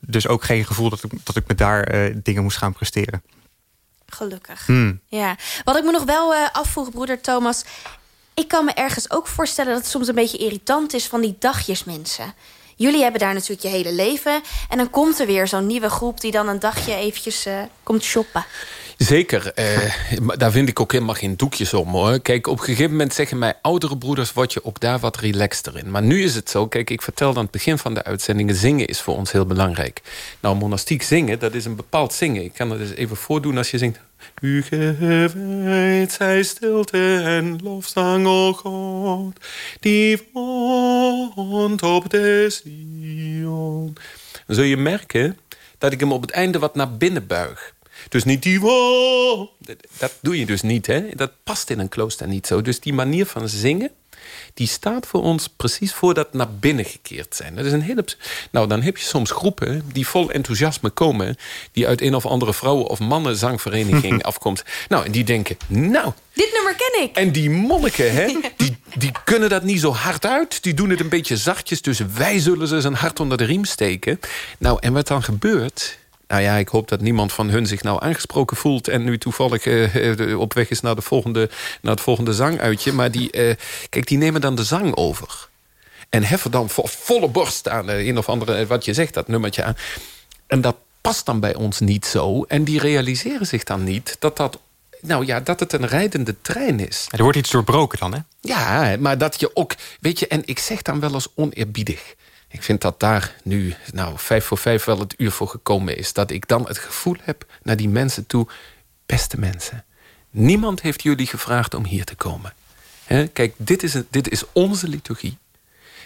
E: dus ook geen gevoel dat ik, dat ik me daar dingen moest gaan presteren.
A: Gelukkig.
E: Hmm.
A: Ja. Wat ik me nog wel afvroeg, broeder Thomas... ik kan me ergens ook voorstellen dat het soms een beetje irritant is... van die dagjesmensen. Jullie hebben daar natuurlijk je hele leven... en dan komt er weer zo'n nieuwe groep... die dan een dagje eventjes komt shoppen.
F: Zeker. eh, daar vind ik ook helemaal geen doekjes om hoor. Kijk, op een gegeven moment zeggen mij oudere broeders... word je ook daar wat relaxter in. Maar nu is het zo, kijk, ik vertelde aan het begin van de uitzendingen... zingen is voor ons heel belangrijk. Nou, monastiek zingen, dat is een bepaald zingen. Ik kan het eens even voordoen als je zingt... U gewijd zij stilte en lofzang, o God... die woont op de Sion. Dan zul je merken dat ik hem op het einde wat naar binnen buig. Dus niet die wo. Dat- doe je dus niet, hè? Dat past in een klooster niet zo. Dus die manier van zingen, die staat voor ons precies voor dat naar binnen gekeerd zijn. Dat is een hele. Nou, dan heb je soms groepen die vol enthousiasme komen, die uit een of andere vrouwen- of mannenzangvereniging afkomt. Nou, en die denken, nou,
A: Dit nummer ken ik.
F: en die monniken, hè, die, die kunnen dat niet zo hard uit. Die doen het een beetje zachtjes. Dus wij zullen ze zijn hart onder de riem steken. Nou, en wat dan gebeurt... Nou ja, ik hoop dat niemand van hun zich nou aangesproken voelt... en nu toevallig eh, eh, op weg is naar, de volgende, naar het volgende zanguitje. Maar die, eh, kijk, die nemen dan de zang over. En heffen dan vo- volle borst aan eh, een of andere... wat je zegt, dat nummertje aan. En dat past dan bij ons niet zo. En die realiseren zich dan niet dat dat... Nou ja, dat het een rijdende trein is.
E: Er wordt iets doorbroken dan, hè?
F: Ja, maar dat je ook... Weet je, en ik zeg dan wel eens oneerbiedig. Ik vind dat daar nu, nou, vijf voor vijf wel het uur voor gekomen is. Dat ik dan het gevoel heb naar die mensen toe... beste mensen, niemand heeft jullie gevraagd om hier te komen. Kijk, dit is, een, dit is onze liturgie.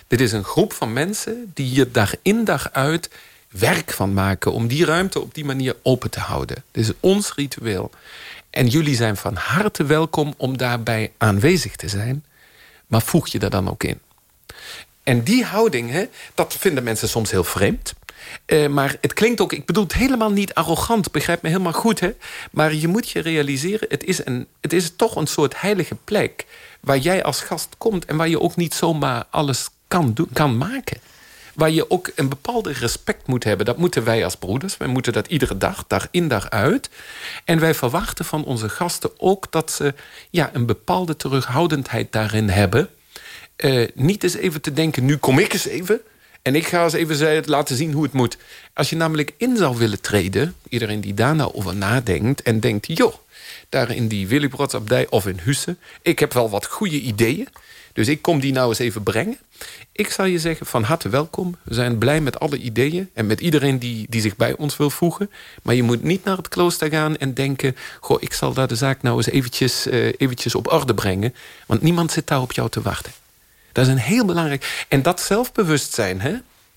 F: Dit is een groep van mensen die hier dag in dag uit werk van maken... om die ruimte op die manier open te houden. Dit is ons ritueel. En jullie zijn van harte welkom om daarbij aanwezig te zijn. Maar voeg je er dan ook in. En die houding, hè, dat vinden mensen soms heel vreemd. Eh, maar het klinkt ook, ik bedoel het helemaal niet arrogant, begrijp me helemaal goed. Hè? Maar je moet je realiseren, het is, een, het is toch een soort heilige plek... waar jij als gast komt en waar je ook niet zomaar alles kan, doen, kan maken. Waar je ook een bepaalde respect moet hebben. Dat moeten wij als broeders. Wij moeten dat iedere dag, dag in dag uit. En wij verwachten van onze gasten ook dat ze ja, een bepaalde terughoudendheid daarin hebben. Uh, niet eens even te denken, nu kom ik eens even... En ik ga eens even laten zien hoe het moet. Als je namelijk in zou willen treden... iedereen die daar nou over nadenkt en denkt... joh, daar in die Willybrodsabdij of in Hussen... ik heb wel wat goede ideeën... Dus ik kom die nou eens even brengen. Ik zal je zeggen, van harte welkom. We zijn blij met alle ideeën en met iedereen die, die zich bij ons wil voegen. Maar je moet niet naar het klooster gaan en denken... goh, ik zal daar de zaak nou eens eventjes, uh, eventjes op orde brengen. Want niemand zit daar op jou te wachten. Dat is een heel belangrijk... En dat zelfbewustzijn, hè,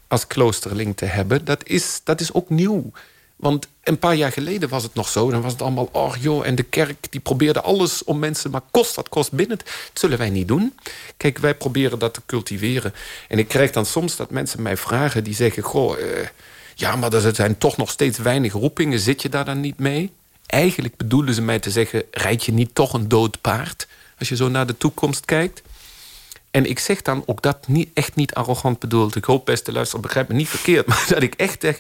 F: als kloosterling te hebben... dat is, dat is ook nieuw. Want een paar jaar geleden was het nog zo. Dan was het allemaal, oh joh, en de kerk die probeerde alles om mensen... maar kost dat kost binnen. Dat zullen wij niet doen. Kijk, wij proberen dat te cultiveren. En ik krijg dan soms dat mensen mij vragen die zeggen... goh, uh, ja, maar er zijn toch nog steeds weinig roepingen. Zit je daar dan niet mee? Eigenlijk bedoelen ze mij te zeggen... rijd je niet toch een dood paard? Als je zo naar de toekomst kijkt. En ik zeg dan ook dat niet, echt niet arrogant bedoeld. Ik hoop, beste luisteraar, begrijp me niet verkeerd. Maar dat ik echt zeg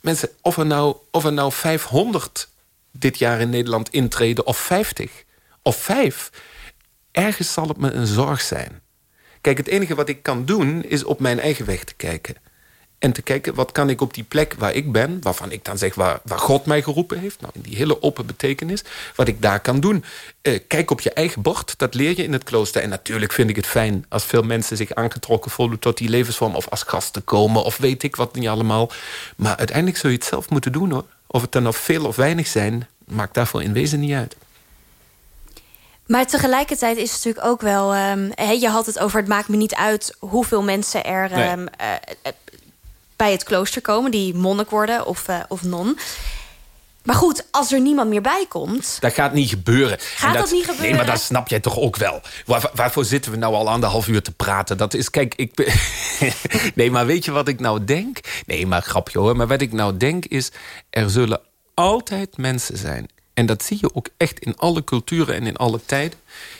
F: mensen, of er, nou, of er nou 500 dit jaar in Nederland intreden... of 50 of 5, ergens zal het me een zorg zijn. Kijk, het enige wat ik kan doen is op mijn eigen weg te kijken. En te kijken, wat kan ik op die plek waar ik ben... waarvan ik dan zeg waar, waar God mij geroepen heeft... nou, in die hele open betekenis, wat ik daar kan doen. Eh, kijk op je eigen bord, dat leer je in het klooster. En natuurlijk vind ik het fijn als veel mensen zich aangetrokken voelen... tot die levensvorm, of als gasten komen, of weet ik wat niet allemaal. Maar uiteindelijk zul je het zelf moeten doen, hoor. Of het er nog veel of weinig zijn, maakt daarvoor in wezen niet uit.
A: Maar tegelijkertijd is het natuurlijk ook wel... Um, je had het over, het maakt me niet uit hoeveel mensen er... Nee. Um, uh, bij het klooster komen... die monnik worden of, uh, of non. Maar goed, als er niemand meer bij komt...
F: Dat gaat niet gebeuren.
A: Gaat dat, dat, niet gebeuren?
F: Nee, maar dat snap jij toch ook wel. Waar, waarvoor zitten we nou al anderhalf uur te praten? Dat is, kijk, ik... nee, maar weet je wat ik nou denk? Nee, maar grapje hoor. Maar wat ik nou denk is... er zullen altijd mensen zijn... en dat zie je ook echt in alle culturen en in alle tijden...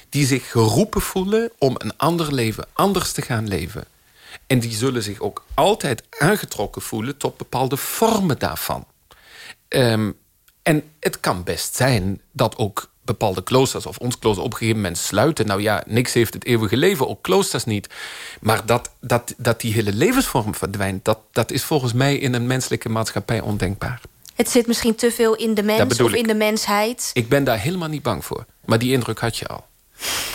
F: die zich geroepen voelen om een ander leven, anders te gaan leven. En die zullen zich ook altijd aangetrokken voelen tot bepaalde vormen daarvan. Um, en het kan best zijn dat ook bepaalde kloosters of ons klooster op een gegeven moment sluiten. Nou ja, niks heeft het eeuwige leven, ook kloosters niet. Maar dat, dat, dat die hele levensvorm verdwijnt... Dat, dat is volgens mij in een menselijke maatschappij ondenkbaar.
A: Het zit misschien te veel in de mens of in de mensheid.
F: Ik ben daar helemaal niet bang voor. Maar die indruk had je al.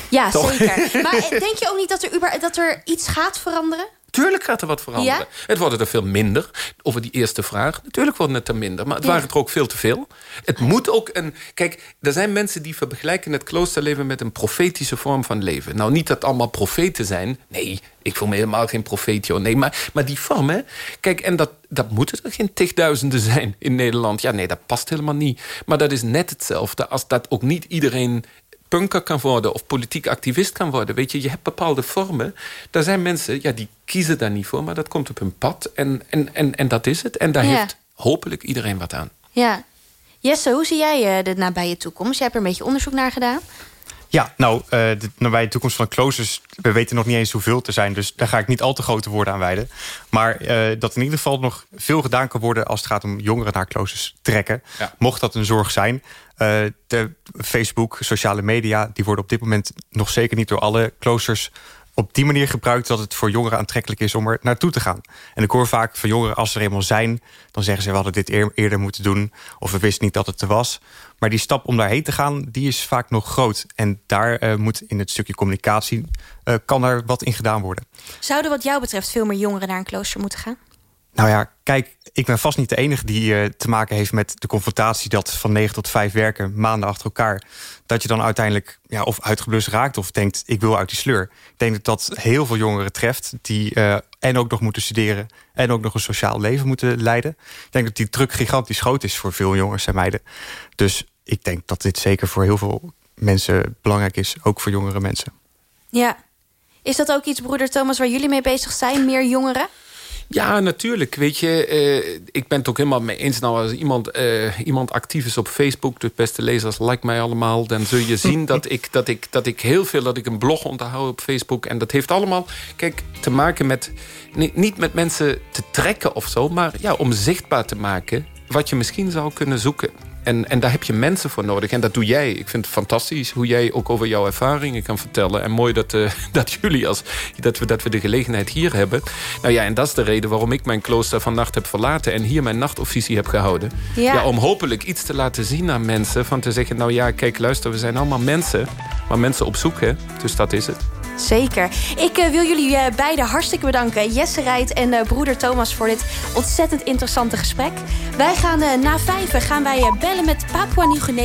A: Ja, zeker. Maar denk je ook niet dat er, dat er iets gaat veranderen?
F: Tuurlijk gaat er wat veranderen. Het wordt er veel minder. Over die eerste vraag. Natuurlijk wordt het er minder. Maar het waren er ook veel te veel. Het moet ook een... Kijk, er zijn mensen die vergelijken het kloosterleven... met een profetische vorm van leven. Nou, niet dat allemaal profeten zijn. Nee, ik voel me helemaal geen profeet, joh. Nee, maar, maar die vorm, hè. Kijk, en dat, dat moeten er geen tigduizenden zijn in Nederland. Ja, nee, dat past helemaal niet. Maar dat is net hetzelfde als dat ook niet iedereen punker kan worden of politiek activist kan worden. Weet je, je hebt bepaalde vormen. Daar zijn mensen, ja, die kiezen daar niet voor, maar dat komt op hun pad. En, en, en, en dat is het. En daar heeft hopelijk iedereen wat aan.
A: Ja. Jesse, hoe zie jij uh, de nabije toekomst? Jij hebt er een beetje onderzoek naar gedaan.
E: Ja, nou, uh, de nabije toekomst van kloosters... we weten nog niet eens hoeveel te zijn... dus daar ga ik niet al te grote woorden aan wijden. Maar uh, dat in ieder geval nog veel gedaan kan worden... als het gaat om jongeren naar kloosters trekken. Ja. Mocht dat een zorg zijn. Uh, de Facebook, sociale media... die worden op dit moment nog zeker niet door alle kloosters op die manier gebruikt dat het voor jongeren aantrekkelijk is om er naartoe te gaan. En ik hoor vaak van jongeren, als ze er eenmaal zijn, dan zeggen ze: we hadden dit eer- eerder moeten doen, of we wisten niet dat het er was. Maar die stap om daarheen te gaan, die is vaak nog groot. En daar eh, moet in het stukje communicatie eh, kan er wat in gedaan worden.
A: Zouden wat jou betreft veel meer jongeren naar een klooster moeten gaan?
E: Nou ja, kijk, ik ben vast niet de enige die eh, te maken heeft met de confrontatie dat van 9 tot 5 werken, maanden achter elkaar, dat je dan uiteindelijk ja, of uitgeblust raakt of denkt, ik wil uit die sleur. Ik denk dat dat heel veel jongeren treft die eh, en ook nog moeten studeren en ook nog een sociaal leven moeten leiden. Ik denk dat die druk gigantisch groot is voor veel jongens en meiden. Dus ik denk dat dit zeker voor heel veel mensen belangrijk is, ook voor jongere mensen.
A: Ja. Is dat ook iets, broeder Thomas, waar jullie mee bezig zijn? Meer jongeren?
F: Ja, natuurlijk. Weet je, eh, ik ben het ook helemaal mee eens. Nou, als iemand, eh, iemand actief is op Facebook, de beste lezers, like mij allemaal, dan zul je zien dat ik, dat, ik, dat ik heel veel, dat ik een blog onderhoud op Facebook. En dat heeft allemaal, kijk, te maken met, niet, met mensen te trekken of zo, maar ja, om zichtbaar te maken wat je misschien zou kunnen zoeken. En, en daar heb je mensen voor nodig. En dat doe jij. Ik vind het fantastisch hoe jij ook over jouw ervaringen kan vertellen. En mooi dat, eh, dat jullie als dat we, dat we de gelegenheid hier hebben. Nou ja, en dat is de reden waarom ik mijn klooster vannacht heb verlaten. En hier mijn nachtofficie heb gehouden.
A: Ja.
F: om hopelijk iets te laten zien aan mensen. Van te zeggen, nou ja, kijk, luister, we zijn allemaal mensen. Maar mensen op zoek, hè. Dus dat is het.
A: Zeker. Ik eh, wil jullie eh, beiden hartstikke bedanken. Jesse Rijt en eh, broeder Thomas voor dit ontzettend interessante gesprek. Wij gaan na vijven gaan wij bellen met Papua Nieuw-Guinea.